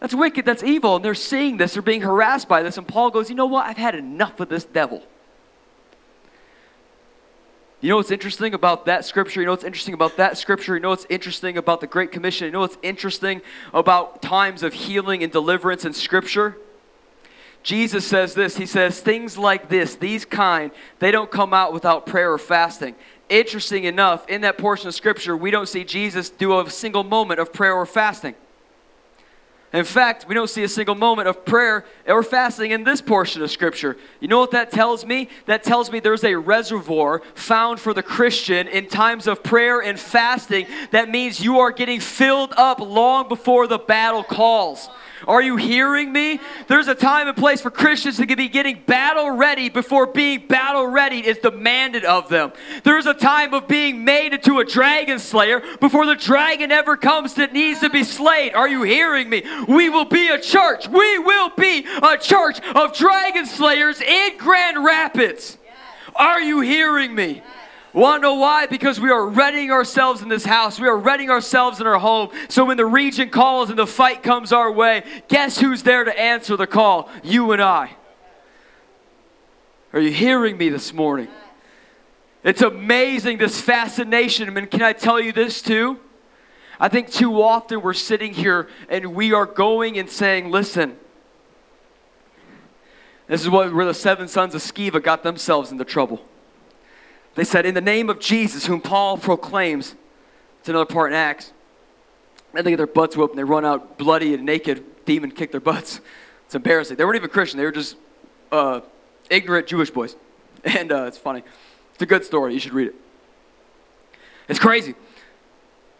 That's wicked, that's evil. And they're seeing this, they're being harassed by this. And Paul goes, You know what? I've had enough of this devil. You know what's interesting about that scripture? You know what's interesting about that scripture? You know what's interesting about the Great Commission? You know what's interesting about times of healing and deliverance in scripture? Jesus says this He says, Things like this, these kind, they don't come out without prayer or fasting. Interesting enough, in that portion of Scripture, we don't see Jesus do a single moment of prayer or fasting. In fact, we don't see a single moment of prayer or fasting in this portion of Scripture. You know what that tells me? That tells me there's a reservoir found for the Christian in times of prayer and fasting. That means you are getting filled up long before the battle calls. Are you hearing me? There's a time and place for Christians to be getting battle ready before being battle ready is demanded of them. There's a time of being made into a dragon slayer before the dragon ever comes that needs to be slayed. Are you hearing me? We will be a church. We will be a church of dragon slayers in Grand Rapids. Are you hearing me? Want to know why? Because we are readying ourselves in this house. We are readying ourselves in our home. So when the region calls and the fight comes our way, guess who's there to answer the call? You and I. Are you hearing me this morning? It's amazing, this fascination. I mean, can I tell you this too? I think too often we're sitting here and we are going and saying, listen, this is what, where the seven sons of Sceva got themselves into trouble. They said, In the name of Jesus, whom Paul proclaims, it's another part in Acts, and they get their butts whooped and they run out bloody and naked, demon kick their butts. It's embarrassing. They weren't even Christian, they were just uh, ignorant Jewish boys. And uh, it's funny. It's a good story. You should read it. It's crazy.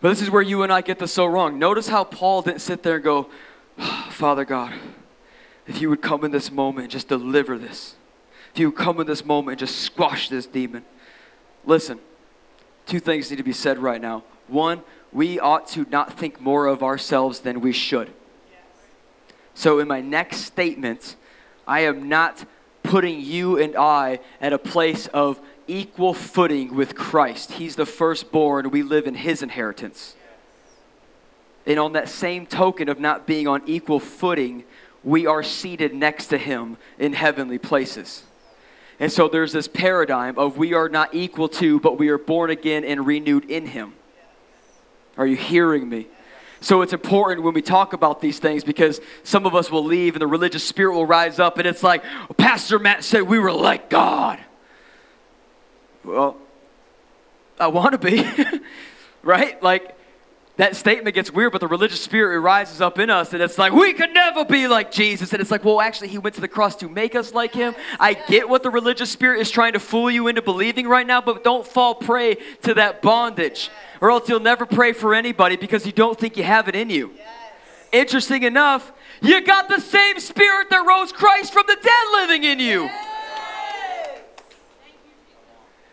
But this is where you and I get this so wrong. Notice how Paul didn't sit there and go, Father God, if you would come in this moment and just deliver this. If you would come in this moment and just squash this demon. Listen, two things need to be said right now. One, we ought to not think more of ourselves than we should. So, in my next statement, I am not putting you and I at a place of equal footing with Christ. He's the firstborn, we live in his inheritance. And on that same token of not being on equal footing, we are seated next to him in heavenly places. And so there's this paradigm of we are not equal to, but we are born again and renewed in him. Are you hearing me? So it's important when we talk about these things because some of us will leave and the religious spirit will rise up and it's like, Pastor Matt said we were like God. Well, I want to be, right? Like, that statement gets weird, but the religious spirit rises up in us, and it's like, we could never be like Jesus. And it's like, well, actually, he went to the cross to make us like him. I get what the religious spirit is trying to fool you into believing right now, but don't fall prey to that bondage, or else you'll never pray for anybody because you don't think you have it in you. Interesting enough, you got the same spirit that rose Christ from the dead living in you.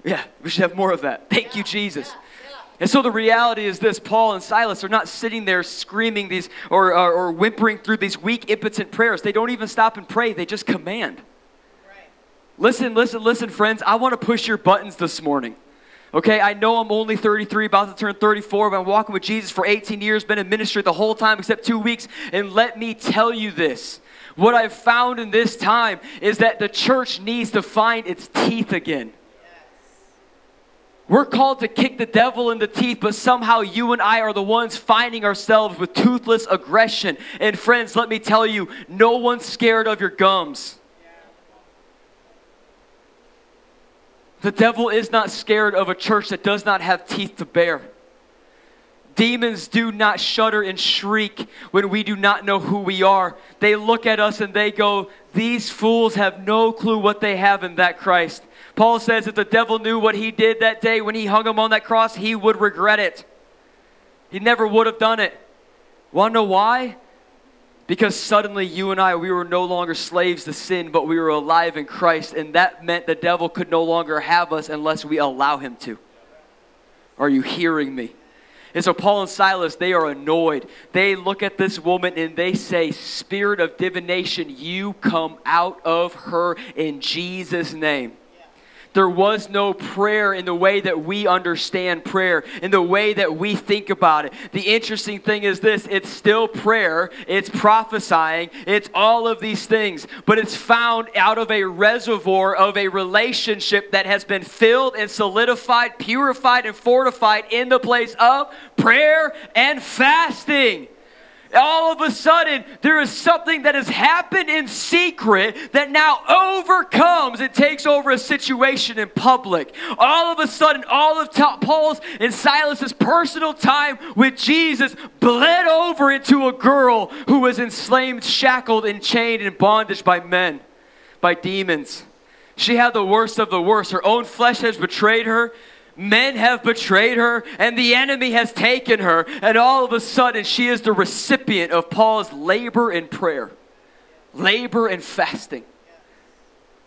Yeah, we should have more of that. Thank you, Jesus. And so the reality is this Paul and Silas are not sitting there screaming these or, or, or, whimpering through these weak, impotent prayers. They don't even stop and pray, they just command. Right. Listen, listen, listen, friends. I want to push your buttons this morning. Okay, I know I'm only 33, about to turn 34, but I'm walking with Jesus for 18 years, been in ministry the whole time except two weeks. And let me tell you this what I've found in this time is that the church needs to find its teeth again. We're called to kick the devil in the teeth, but somehow you and I are the ones finding ourselves with toothless aggression. And friends, let me tell you, no one's scared of your gums. The devil is not scared of a church that does not have teeth to bare. Demons do not shudder and shriek when we do not know who we are. They look at us and they go, These fools have no clue what they have in that Christ. Paul says if the devil knew what he did that day when he hung him on that cross, he would regret it. He never would have done it. Want to know why? Because suddenly you and I, we were no longer slaves to sin, but we were alive in Christ. And that meant the devil could no longer have us unless we allow him to. Are you hearing me? And so Paul and Silas, they are annoyed. They look at this woman and they say, Spirit of divination, you come out of her in Jesus' name. There was no prayer in the way that we understand prayer, in the way that we think about it. The interesting thing is this it's still prayer, it's prophesying, it's all of these things, but it's found out of a reservoir of a relationship that has been filled and solidified, purified, and fortified in the place of prayer and fasting all of a sudden there is something that has happened in secret that now overcomes it takes over a situation in public. All of a sudden all of paul's and silas's personal time with jesus bled over into a girl who was enslaved shackled and chained in bondage by men by demons. She had the worst of the worst. Her own flesh has betrayed her Men have betrayed her, and the enemy has taken her, and all of a sudden she is the recipient of Paul's labor and prayer, labor and fasting.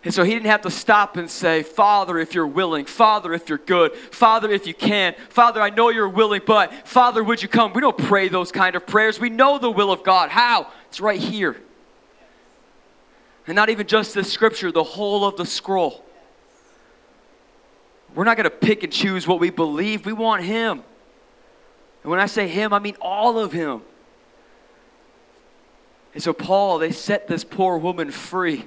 And so he didn't have to stop and say, Father, if you're willing, Father, if you're good, Father, if you can, Father, I know you're willing, but Father, would you come? We don't pray those kind of prayers. We know the will of God. How? It's right here. And not even just this scripture, the whole of the scroll. We're not going to pick and choose what we believe. We want Him. And when I say Him, I mean all of Him. And so, Paul, they set this poor woman free.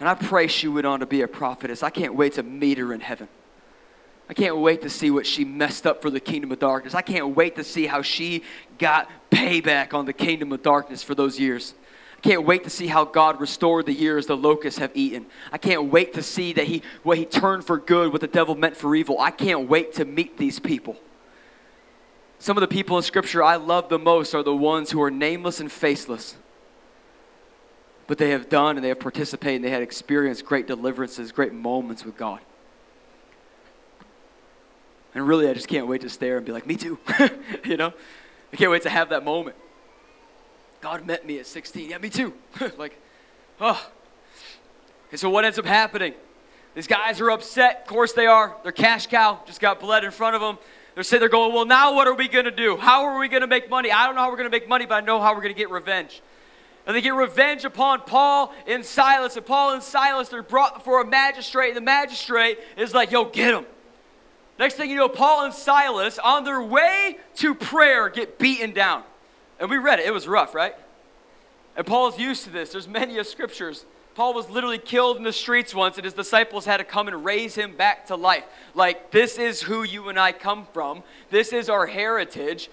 And I pray she went on to be a prophetess. I can't wait to meet her in heaven. I can't wait to see what she messed up for the kingdom of darkness. I can't wait to see how she got payback on the kingdom of darkness for those years. I can't wait to see how God restored the years the locusts have eaten. I can't wait to see that he what he turned for good what the devil meant for evil. I can't wait to meet these people. Some of the people in scripture I love the most are the ones who are nameless and faceless. But they have done and they have participated and they had experienced great deliverances, great moments with God. And really, I just can't wait to stare and be like, me too. you know? I can't wait to have that moment. God met me at 16. Yeah, me too. like, oh. Okay, so what ends up happening? These guys are upset. Of course they are. They're cash cow. Just got bled in front of them. They're sitting there going, well, now what are we going to do? How are we going to make money? I don't know how we're going to make money, but I know how we're going to get revenge. And they get revenge upon Paul and Silas. And Paul and Silas, they're brought before a magistrate. And the magistrate is like, yo, get them. Next thing you know, Paul and Silas, on their way to prayer, get beaten down. And we read it, it was rough, right? And Paul's used to this. There's many of scriptures. Paul was literally killed in the streets once, and his disciples had to come and raise him back to life. Like, this is who you and I come from. This is our heritage.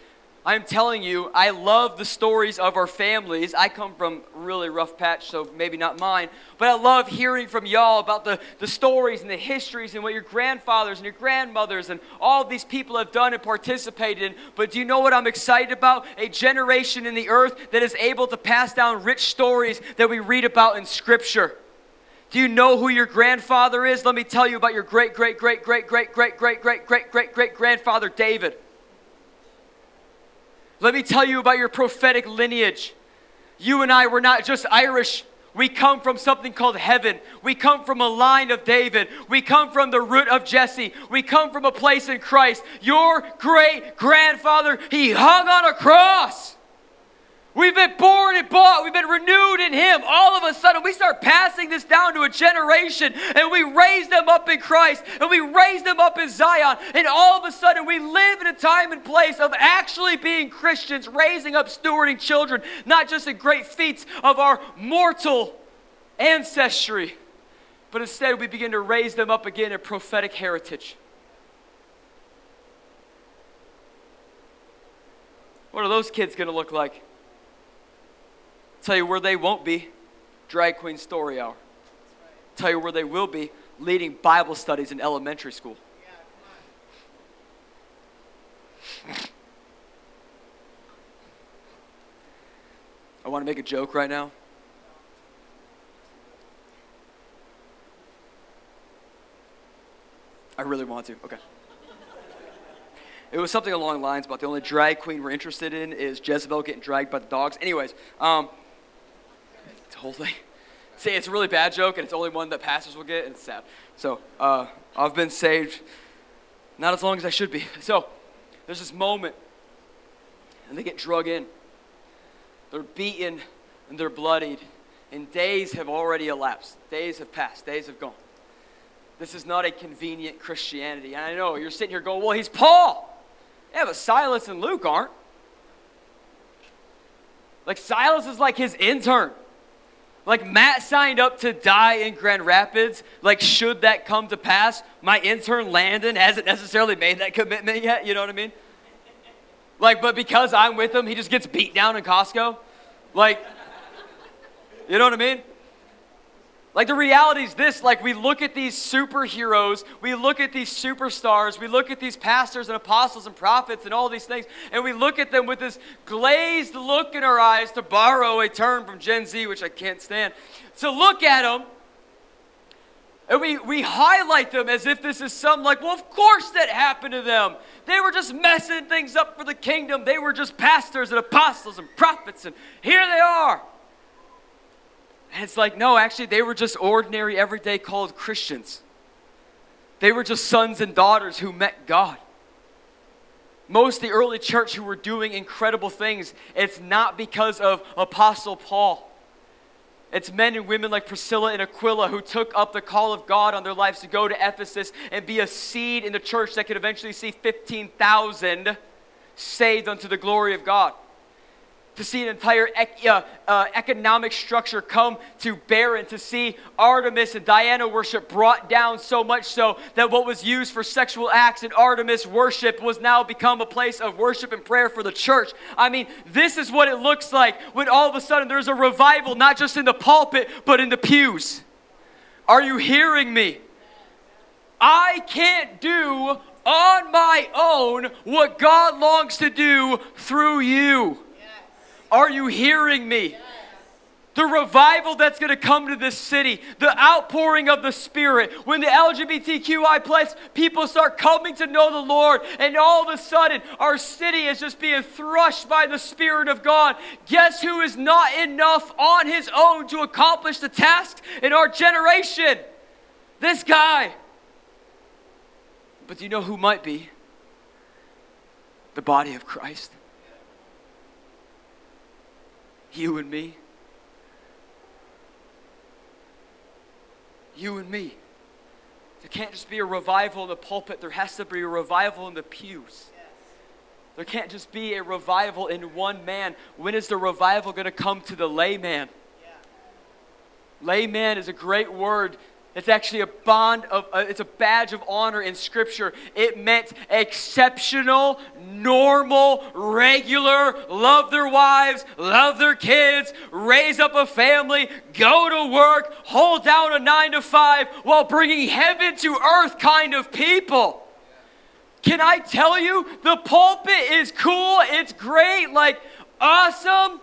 I'm telling you, I love the stories of our families. I come from a really rough patch, so maybe not mine, but I love hearing from y'all about the, the stories and the histories and what your grandfathers and your grandmothers and all these people have done and participated in. But do you know what I'm excited about? A generation in the earth that is able to pass down rich stories that we read about in Scripture. Do you know who your grandfather is? Let me tell you about your great, great, great, great, great, great, great, great, great, great, great grandfather David. Let me tell you about your prophetic lineage. You and I were not just Irish. We come from something called heaven. We come from a line of David. We come from the root of Jesse. We come from a place in Christ. Your great grandfather, he hung on a cross. We've been born and bought. We've been renewed in Him. All of a sudden, we start passing this down to a generation and we raise them up in Christ and we raise them up in Zion. And all of a sudden, we live in a time and place of actually being Christians, raising up, stewarding children, not just in great feats of our mortal ancestry, but instead we begin to raise them up again in prophetic heritage. What are those kids going to look like? Tell you where they won't be drag queen story hour. Tell you where they will be leading Bible studies in elementary school. I want to make a joke right now. I really want to. Okay. It was something along the lines about the only drag queen we're interested in is Jezebel getting dragged by the dogs. Anyways, um, the whole thing. See, it's a really bad joke, and it's only one that pastors will get, and it's sad. So, uh, I've been saved not as long as I should be. So, there's this moment, and they get drug in. They're beaten and they're bloodied, and days have already elapsed. Days have passed, days have gone. This is not a convenient Christianity. And I know you're sitting here going, well, he's Paul. Yeah, but Silas and Luke aren't. Like, Silas is like his intern. Like Matt signed up to die in Grand Rapids. Like, should that come to pass, my intern Landon hasn't necessarily made that commitment yet. You know what I mean? Like, but because I'm with him, he just gets beat down in Costco. Like, you know what I mean? Like the reality is this like we look at these superheroes, we look at these superstars, we look at these pastors and apostles and prophets and all these things, and we look at them with this glazed look in our eyes, to borrow a term from Gen Z, which I can't stand. To look at them and we, we highlight them as if this is some like, well, of course that happened to them. They were just messing things up for the kingdom. They were just pastors and apostles and prophets, and here they are. And it's like, no, actually, they were just ordinary, everyday called Christians. They were just sons and daughters who met God. Most the early church who were doing incredible things, it's not because of Apostle Paul. It's men and women like Priscilla and Aquila who took up the call of God on their lives to go to Ephesus and be a seed in the church that could eventually see 15,000 saved unto the glory of God. To see an entire ec- uh, uh, economic structure come to bear and to see Artemis and Diana worship brought down so much so that what was used for sexual acts and Artemis worship was now become a place of worship and prayer for the church. I mean, this is what it looks like when all of a sudden there's a revival, not just in the pulpit, but in the pews. Are you hearing me? I can't do on my own what God longs to do through you. Are you hearing me? The revival that's going to come to this city, the outpouring of the Spirit, when the LGBTQI plus people start coming to know the Lord, and all of a sudden our city is just being thrust by the Spirit of God. Guess who is not enough on his own to accomplish the task in our generation? This guy. But do you know who might be? The body of Christ you and me. You and me. There can't just be a revival in the pulpit, there has to be a revival in the pews. There can't just be a revival in one man. When is the revival going to come to the layman? Layman is a great word it's actually a bond of, uh, it's a badge of honor in Scripture. It meant exceptional, normal, regular, love their wives, love their kids, raise up a family, go to work, hold down a nine to five while bringing heaven to earth kind of people. Can I tell you, the pulpit is cool, it's great, like awesome,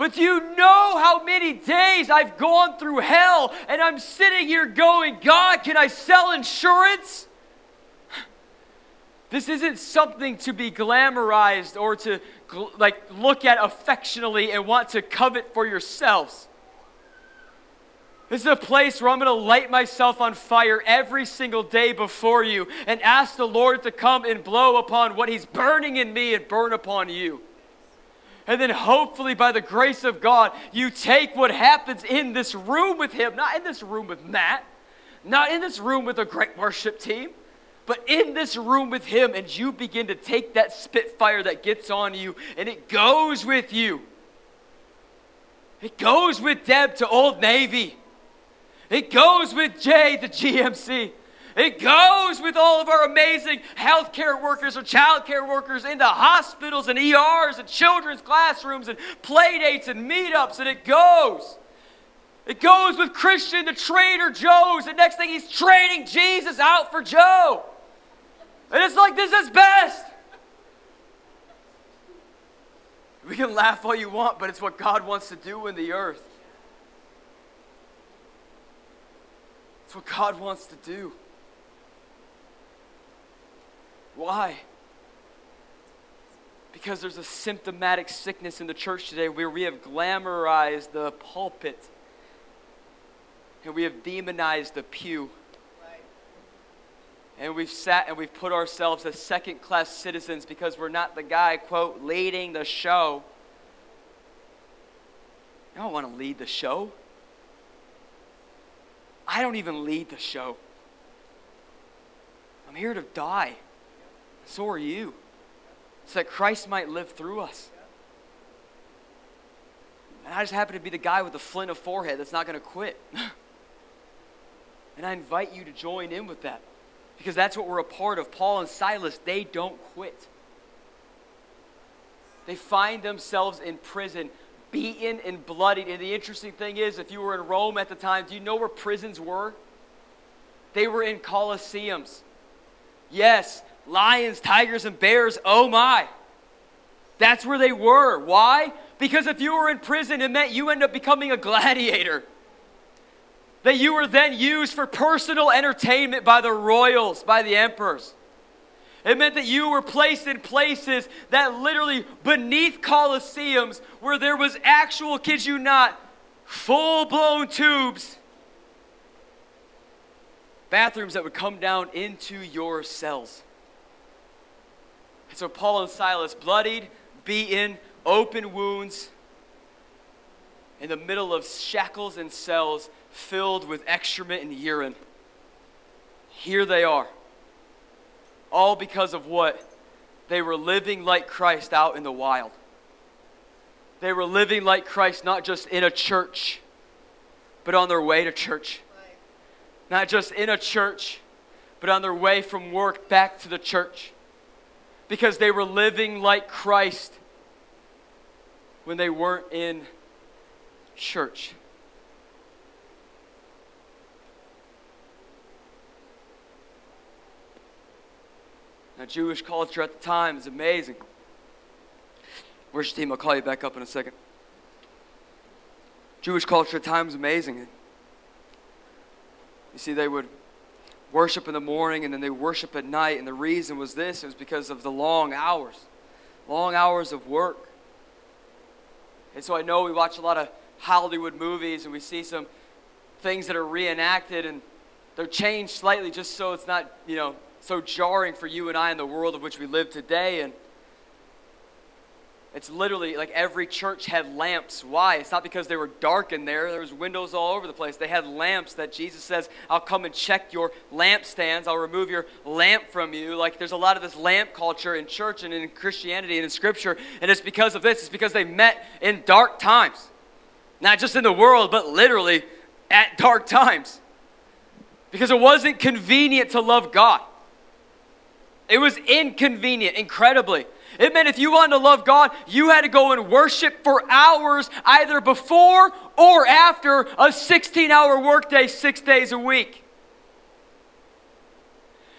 but you know how many days I've gone through hell and I'm sitting here going, God, can I sell insurance? This isn't something to be glamorized or to like look at affectionately and want to covet for yourselves. This is a place where I'm going to light myself on fire every single day before you and ask the Lord to come and blow upon what He's burning in me and burn upon you. And then hopefully, by the grace of God, you take what happens in this room with Him, not in this room with Matt, not in this room with a great worship team, but in this room with Him, and you begin to take that spitfire that gets on you and it goes with you. It goes with Deb to Old Navy. It goes with Jay to GMC. It goes with all of our amazing healthcare workers or childcare workers in the hospitals and ERs and children's classrooms and play dates and meetups, and it goes. It goes with Christian, the Trader Joe's, and next thing he's trading Jesus out for Joe. And it's like, this is best. We can laugh all you want, but it's what God wants to do in the earth. It's what God wants to do. Why? Because there's a symptomatic sickness in the church today where we have glamorized the pulpit and we have demonized the pew. And we've sat and we've put ourselves as second class citizens because we're not the guy, quote, leading the show. I don't want to lead the show. I don't even lead the show. I'm here to die. So are you. So that Christ might live through us. And I just happen to be the guy with the flint of forehead that's not going to quit. and I invite you to join in with that because that's what we're a part of. Paul and Silas, they don't quit. They find themselves in prison, beaten and bloodied. And the interesting thing is, if you were in Rome at the time, do you know where prisons were? They were in colosseums. Yes, lions, tigers, and bears, oh my. That's where they were. Why? Because if you were in prison, it meant you end up becoming a gladiator. That you were then used for personal entertainment by the royals, by the emperors. It meant that you were placed in places that literally beneath coliseums where there was actual, kid you not, full blown tubes, bathrooms that would come down into your cells. And so Paul and Silas, bloodied, beaten, open wounds, in the middle of shackles and cells filled with excrement and urine. Here they are. All because of what? They were living like Christ out in the wild. They were living like Christ, not just in a church, but on their way to church. Not just in a church, but on their way from work back to the church. Because they were living like Christ when they weren't in church. Now, Jewish culture at the time is amazing. Worship team, I'll call you back up in a second. Jewish culture at the time times amazing. You see, they would worship in the morning and then they worship at night, and the reason was this it was because of the long hours, long hours of work. And so I know we watch a lot of Hollywood movies and we see some things that are reenacted and they're changed slightly just so it's not, you know, so jarring for you and I in the world of which we live today. And it's literally like every church had lamps. Why? It's not because they were dark in there. There was windows all over the place. They had lamps that Jesus says, "I'll come and check your lampstands. I'll remove your lamp from you." Like there's a lot of this lamp culture in church and in Christianity and in Scripture, and it's because of this. It's because they met in dark times, not just in the world, but literally at dark times, because it wasn't convenient to love God. It was inconvenient, incredibly. It meant if you wanted to love God, you had to go and worship for hours either before or after a 16 hour workday, six days a week.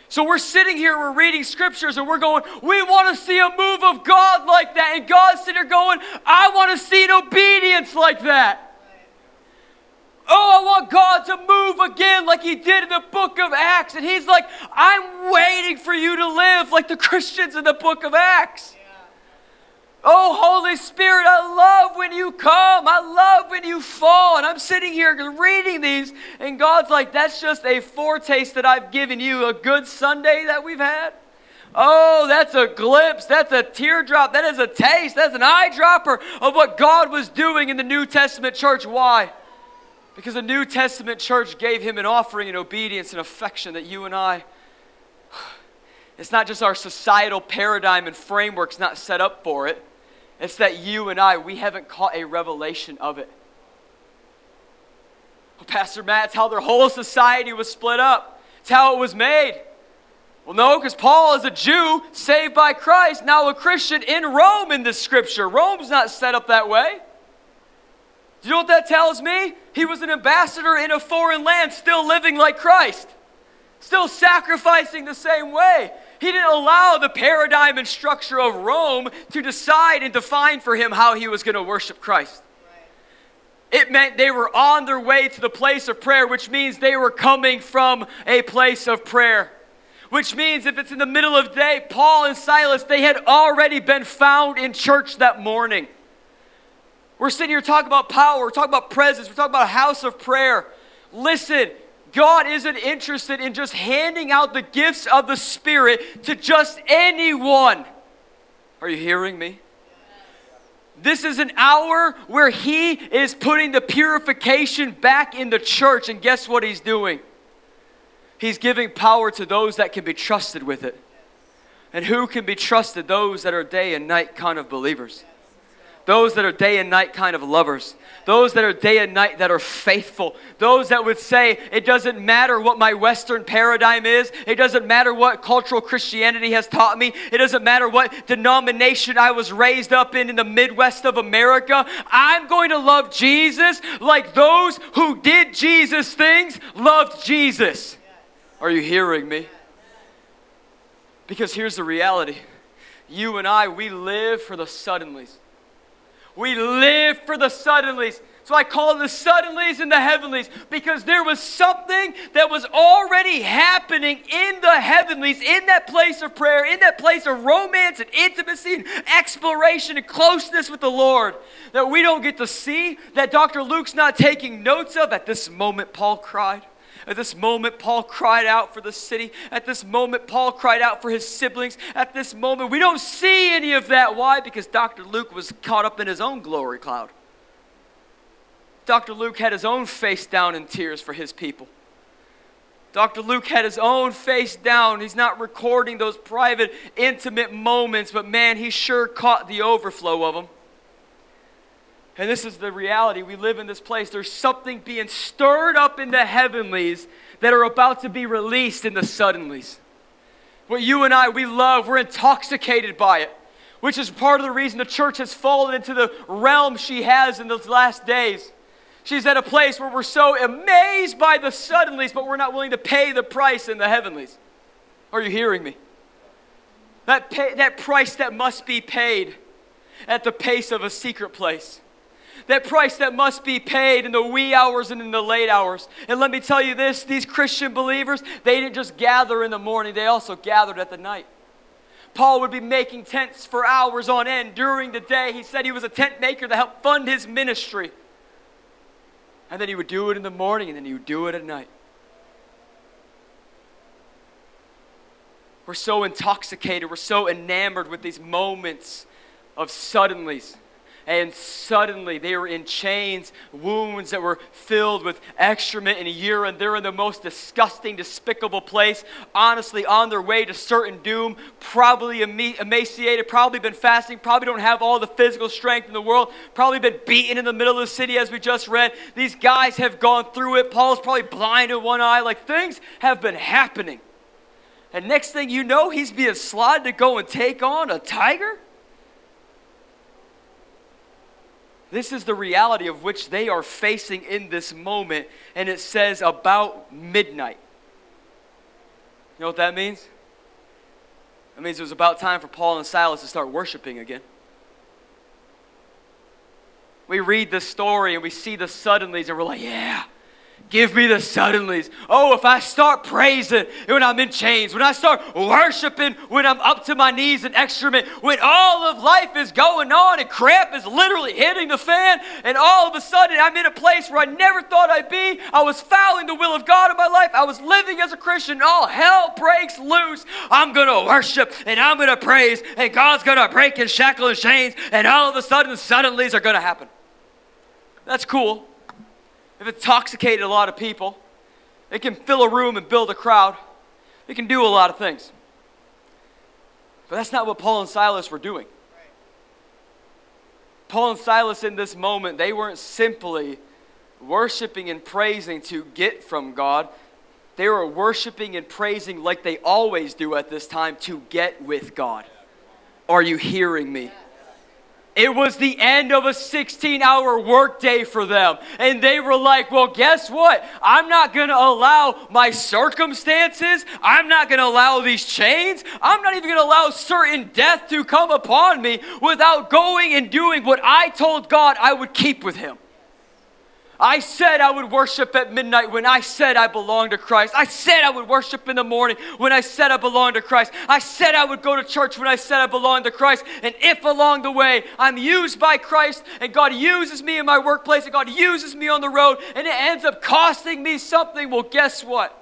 So we're sitting here, we're reading scriptures, and we're going, we want to see a move of God like that. And God's sitting there going, I want to see an obedience like that. Oh, I want God to move again like He did in the book of Acts. And He's like, I'm waiting for you to live like the Christians in the book of Acts. Oh, Holy Spirit, I love when you come. I love when you fall. And I'm sitting here reading these, and God's like, that's just a foretaste that I've given you. A good Sunday that we've had. Oh, that's a glimpse. That's a teardrop. That is a taste. That's an eyedropper of what God was doing in the New Testament church. Why? Because the New Testament church gave him an offering and obedience and affection that you and I, it's not just our societal paradigm and framework's not set up for it. It's that you and I, we haven't caught a revelation of it. Well, Pastor Matt, it's how their whole society was split up. It's how it was made. Well, no, because Paul is a Jew saved by Christ, now a Christian in Rome in this scripture. Rome's not set up that way. Do you know what that tells me? He was an ambassador in a foreign land, still living like Christ, still sacrificing the same way. He didn't allow the paradigm and structure of Rome to decide and define for him how he was going to worship Christ. It meant they were on their way to the place of prayer, which means they were coming from a place of prayer. Which means if it's in the middle of the day, Paul and Silas, they had already been found in church that morning. We're sitting here talking about power, we're talking about presence, we're talking about a house of prayer. Listen, God isn't interested in just handing out the gifts of the Spirit to just anyone. Are you hearing me? This is an hour where He is putting the purification back in the church, and guess what He's doing? He's giving power to those that can be trusted with it. And who can be trusted? Those that are day and night kind of believers those that are day and night kind of lovers, those that are day and night that are faithful, those that would say, it doesn't matter what my Western paradigm is, it doesn't matter what cultural Christianity has taught me, it doesn't matter what denomination I was raised up in in the Midwest of America, I'm going to love Jesus like those who did Jesus things loved Jesus. Are you hearing me? Because here's the reality you and I, we live for the suddenlies. We live for the suddenlies. So I call it the suddenlies and the heavenlies because there was something that was already happening in the heavenlies, in that place of prayer, in that place of romance and intimacy and exploration and closeness with the Lord that we don't get to see, that Dr. Luke's not taking notes of. At this moment, Paul cried. At this moment, Paul cried out for the city. At this moment, Paul cried out for his siblings. At this moment, we don't see any of that. Why? Because Dr. Luke was caught up in his own glory cloud. Dr. Luke had his own face down in tears for his people. Dr. Luke had his own face down. He's not recording those private, intimate moments, but man, he sure caught the overflow of them. And this is the reality. We live in this place. There's something being stirred up in the heavenlies that are about to be released in the suddenlies. What you and I, we love, we're intoxicated by it, which is part of the reason the church has fallen into the realm she has in those last days. She's at a place where we're so amazed by the suddenlies, but we're not willing to pay the price in the heavenlies. Are you hearing me? That, pay, that price that must be paid at the pace of a secret place that price that must be paid in the wee hours and in the late hours. And let me tell you this these Christian believers, they didn't just gather in the morning, they also gathered at the night. Paul would be making tents for hours on end during the day. He said he was a tent maker to help fund his ministry. And then he would do it in the morning and then he would do it at night. We're so intoxicated, we're so enamored with these moments of suddenlies and suddenly they were in chains, wounds that were filled with excrement and urine. They're in the most disgusting, despicable place, honestly, on their way to certain doom, probably emaciated, probably been fasting, probably don't have all the physical strength in the world, probably been beaten in the middle of the city, as we just read. These guys have gone through it. Paul's probably blind in one eye. Like things have been happening. And next thing you know, he's being slotted to go and take on a tiger? This is the reality of which they are facing in this moment, and it says about midnight. You know what that means? That means it was about time for Paul and Silas to start worshiping again. We read this story and we see the suddenlies, and we're like, yeah, Give me the suddenlies. Oh, if I start praising when I'm in chains, when I start worshiping when I'm up to my knees in excrement, when all of life is going on and crap is literally hitting the fan, and all of a sudden I'm in a place where I never thought I'd be. I was fouling the will of God in my life. I was living as a Christian. All hell breaks loose. I'm going to worship and I'm going to praise, and God's going to break and shackle and chains, and all of a sudden, suddenlies are going to happen. That's cool it's intoxicated a lot of people, it can fill a room and build a crowd. It can do a lot of things. But that's not what Paul and Silas were doing. Paul and Silas, in this moment, they weren't simply worshiping and praising to get from God. They were worshiping and praising like they always do at this time to get with God. Are you hearing me? It was the end of a 16 hour workday for them. And they were like, well, guess what? I'm not going to allow my circumstances, I'm not going to allow these chains, I'm not even going to allow certain death to come upon me without going and doing what I told God I would keep with Him. I said I would worship at midnight when I said I belonged to Christ. I said I would worship in the morning when I said I belonged to Christ. I said I would go to church when I said I belonged to Christ. And if along the way I'm used by Christ and God uses me in my workplace and God uses me on the road and it ends up costing me something, well, guess what?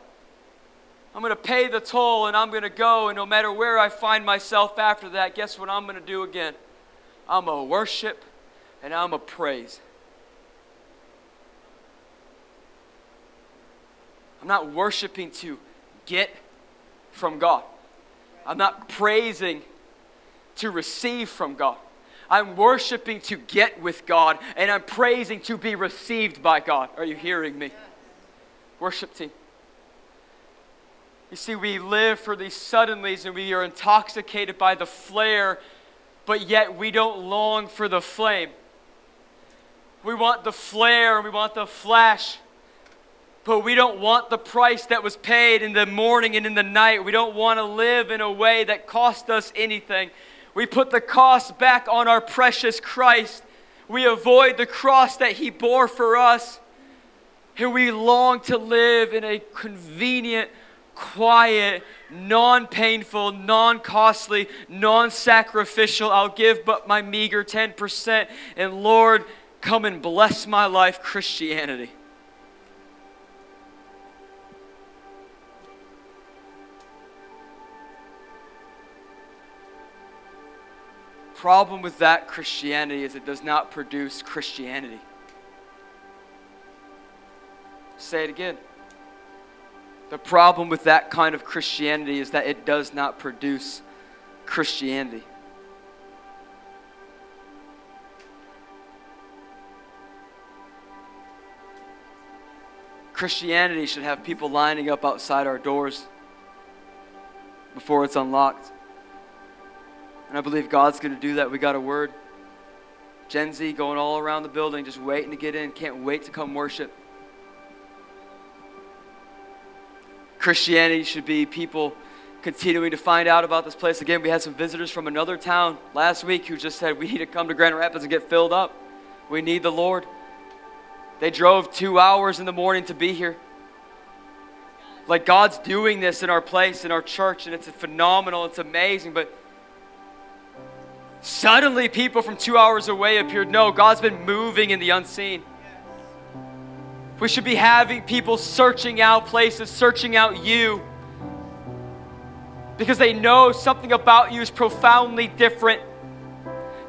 I'm going to pay the toll and I'm going to go. And no matter where I find myself after that, guess what I'm going to do again? I'm going to worship and I'm going to praise. I'm not worshiping to get from God. I'm not praising to receive from God. I'm worshiping to get with God, and I'm praising to be received by God. Are you hearing me? Worship team. You see, we live for these suddenlies and we are intoxicated by the flare, but yet we don't long for the flame. We want the flare and we want the flash but we don't want the price that was paid in the morning and in the night. We don't want to live in a way that cost us anything. We put the cost back on our precious Christ. We avoid the cross that He bore for us. And we long to live in a convenient, quiet, non painful, non costly, non sacrificial, I'll give but my meager 10%. And Lord, come and bless my life, Christianity. problem with that Christianity is it does not produce Christianity. Say it again. The problem with that kind of Christianity is that it does not produce Christianity. Christianity should have people lining up outside our doors before it's unlocked. And I believe God's going to do that. We got a word. Gen Z going all around the building, just waiting to get in, can't wait to come worship. Christianity should be people continuing to find out about this place. Again, we had some visitors from another town last week who just said, We need to come to Grand Rapids and get filled up. We need the Lord. They drove two hours in the morning to be here. Like God's doing this in our place, in our church, and it's phenomenal, it's amazing. But suddenly people from two hours away appeared. No, God's been moving in the unseen. We should be having people searching out places, searching out you. Because they know something about you is profoundly different.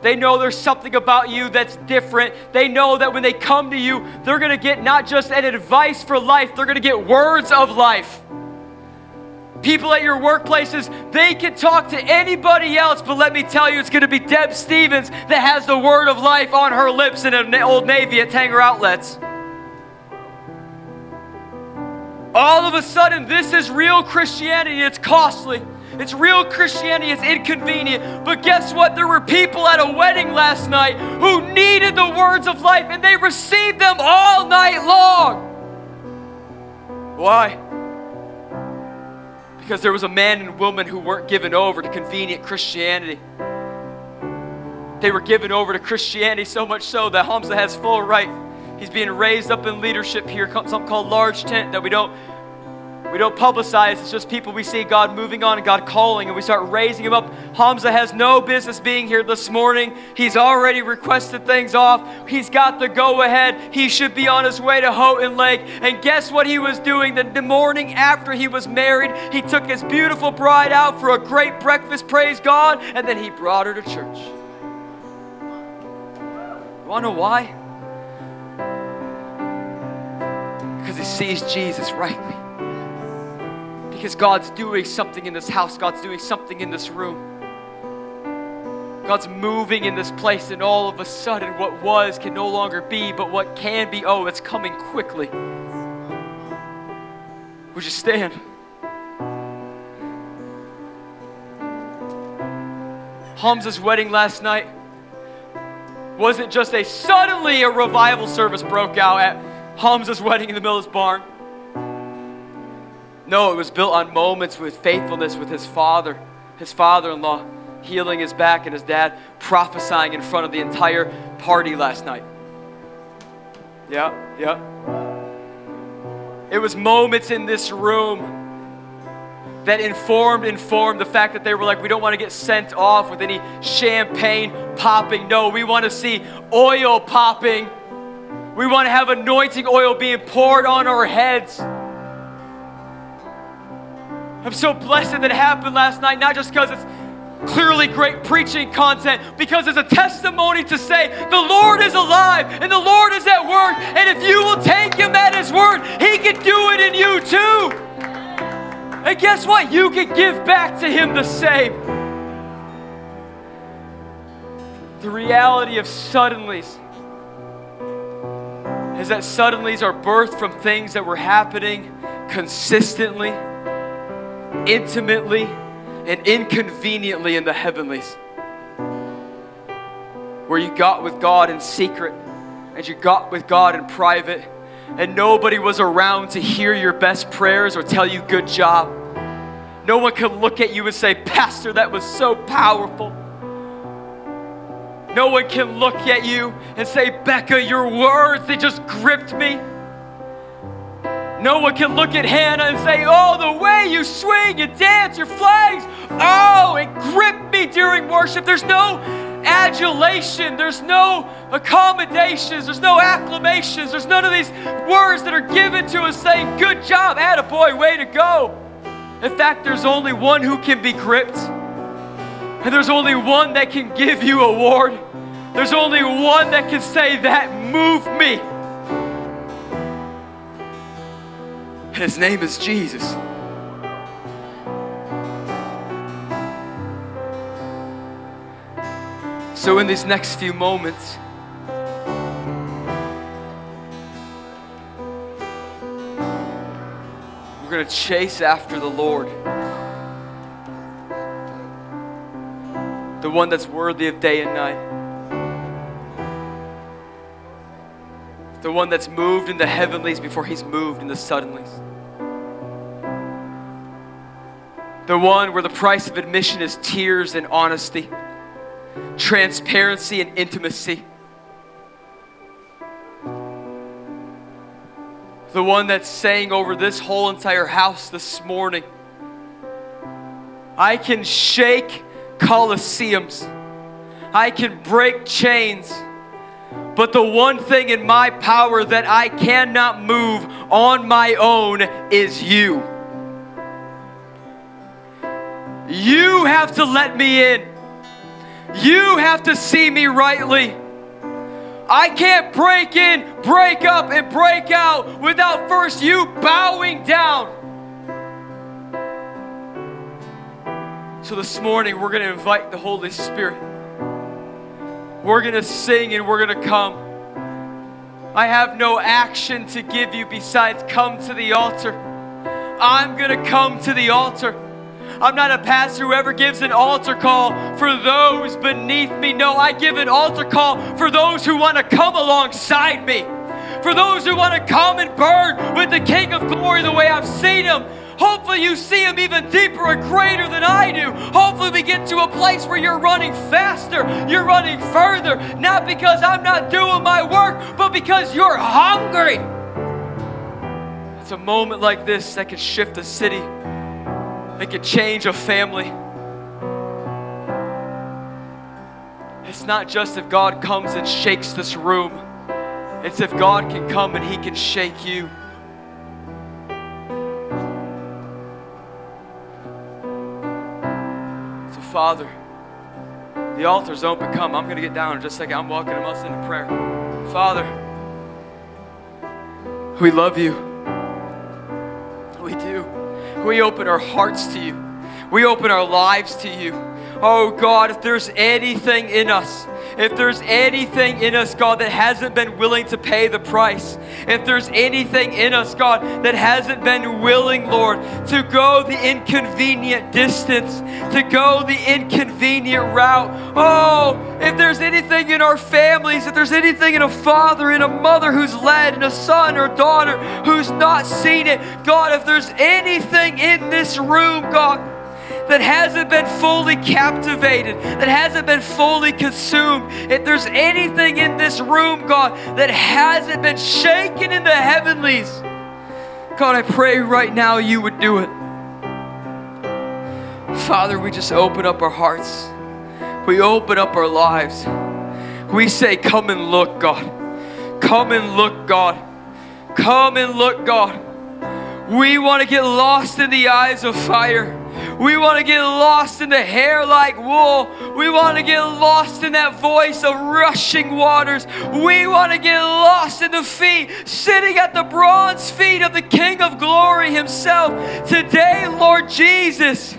They know there's something about you that's different. They know that when they come to you, they're going to get not just an advice for life, they're going to get words of life. People at your workplaces, they can talk to anybody else, but let me tell you, it's going to be Deb Stevens that has the word of life on her lips in an old Navy at Tanger Outlets. All of a sudden, this is real Christianity. It's costly. It's real Christianity. It's inconvenient. But guess what? There were people at a wedding last night who needed the words of life and they received them all night long. Why? Because there was a man and woman who weren't given over to convenient Christianity. They were given over to Christianity so much so that Hamza has full right He's being raised up in leadership here, something called large tent that we don't we don't publicize. It's just people we see God moving on and God calling, and we start raising him up. Hamza has no business being here this morning. He's already requested things off. He's got the go ahead. He should be on his way to Houghton Lake. And guess what he was doing the, morning after he was married? He took his beautiful bride out for a great breakfast, praise God, and then he brought her to church. You want to know why? because he sees Jesus rightly. Because God's doing something in this house, God's doing something in this room. God's moving in this place, and all of a sudden, what was can no longer be, but what can be, oh, it's coming quickly. Would you stand? Hamza's wedding last night wasn't just a suddenly a revival service broke out at Hamza's wedding in the middle of this barn. No, it was built on moments with faithfulness with his father, his father in law healing his back, and his dad prophesying in front of the entire party last night. Yeah, yeah. It was moments in this room that informed informed the fact that they were like we don't want to get sent off with any champagne popping no we want to see oil popping we want to have anointing oil being poured on our heads. I'm so blessed that it happened last night, not just because it's clearly great preaching content, because it's a testimony to say the Lord is alive and the Lord is at work. And if you will take Him at His word, He can do it in you too. And guess what? You can give back to Him the same. The reality of suddenlies is that suddenlies are birthed from things that were happening consistently, intimately, and inconveniently in the heavenlies. Where you got with God in secret and you got with God in private, and nobody was around to hear your best prayers or tell you good job. No one could look at you and say, Pastor, that was so powerful. No one can look at you and say, Becca, your words, they just gripped me. No one can look at Hannah and say, Oh, the way you swing you dance, your flags, oh, it gripped me during worship. There's no adulation, there's no accommodations, there's no acclamations, there's none of these words that are given to us saying, Good job, attaboy, way to go. In fact, there's only one who can be gripped. And there's only one that can give you a award. There's only one that can say that moved me. And his name is Jesus. So, in these next few moments, We're going to chase after the Lord. The one that's worthy of day and night. The one that's moved in the heavenlies before he's moved in the suddenlies. The one where the price of admission is tears and honesty, transparency and intimacy. The one that's saying over this whole entire house this morning, I can shake coliseums, I can break chains. But the one thing in my power that I cannot move on my own is you. You have to let me in. You have to see me rightly. I can't break in, break up, and break out without first you bowing down. So this morning, we're going to invite the Holy Spirit. We're going to sing and we're going to come. I have no action to give you besides come to the altar. I'm going to come to the altar. I'm not a pastor who ever gives an altar call for those beneath me. No, I give an altar call for those who want to come alongside me. For those who want to come and burn with the King of Glory the way I've seen him. Hopefully, you see him even deeper and greater than I do. Hopefully, we get to a place where you're running faster, you're running further, not because I'm not doing my work, but because you're hungry. It's a moment like this that can shift a city it can change a family. It's not just if God comes and shakes this room, it's if God can come and He can shake you. Father, the altar's open. Come, I'm going to get down in just a second. I'm walking them us into prayer. Father, we love you. We do. We open our hearts to you. We open our lives to you. Oh God, if there's anything in us if there's anything in us, God, that hasn't been willing to pay the price, if there's anything in us, God, that hasn't been willing, Lord, to go the inconvenient distance, to go the inconvenient route, oh, if there's anything in our families, if there's anything in a father and a mother who's led, and a son or daughter who's not seen it, God, if there's anything in this room, God, that hasn't been fully captivated, that hasn't been fully consumed, if there's anything in this room, God, that hasn't been shaken in the heavenlies, God, I pray right now you would do it. Father, we just open up our hearts. We open up our lives. We say, Come and look, God. Come and look, God. Come and look, God. We want to get lost in the eyes of fire. We want to get lost in the hair like wool. We want to get lost in that voice of rushing waters. We want to get lost in the feet, sitting at the bronze feet of the King of glory himself. Today, Lord Jesus.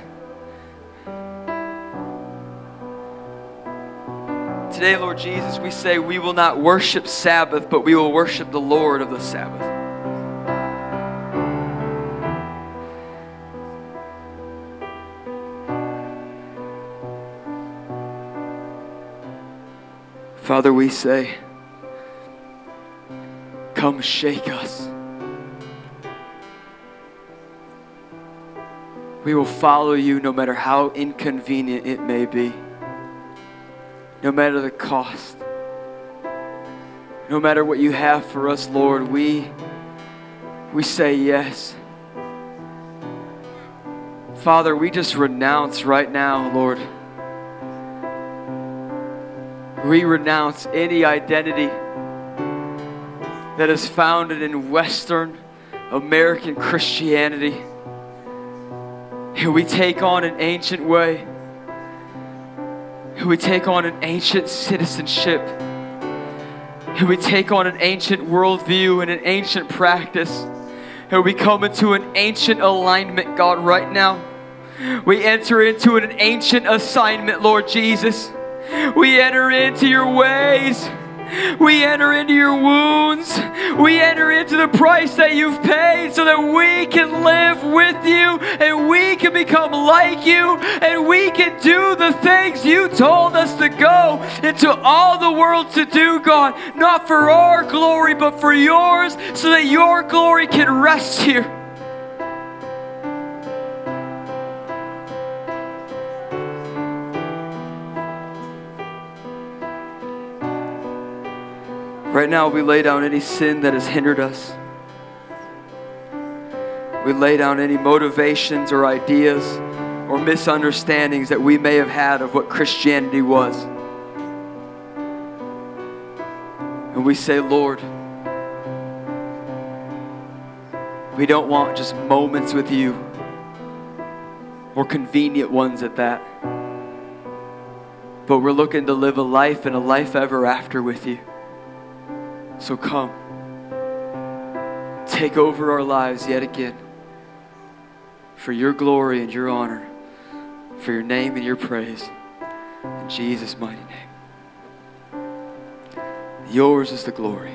Today, Lord Jesus, we say we will not worship Sabbath, but we will worship the Lord of the Sabbath. Father, we say, Come shake us. We will follow you no matter how inconvenient it may be, no matter the cost, no matter what you have for us, Lord. We, we say yes. Father, we just renounce right now, Lord we renounce any identity that is founded in Western American Christianity. And we take on an ancient way. And we take on an ancient citizenship. And we take on an ancient worldview and an ancient practice. And we come into an ancient alignment, God, right now. We enter into an ancient assignment, Lord Jesus. We enter into your ways. We enter into your wounds. We enter into the price that you've paid so that we can live with you and we can become like you and we can do the things you told us to go into all the world to do, God. Not for our glory, but for yours so that your glory can rest here. Right now, we lay down any sin that has hindered us. We lay down any motivations or ideas or misunderstandings that we may have had of what Christianity was. And we say, Lord, we don't want just moments with you or convenient ones at that. But we're looking to live a life and a life ever after with you. So come. Take over our lives yet again for your glory and your honor, for your name and your praise. In Jesus' mighty name. Yours is the glory.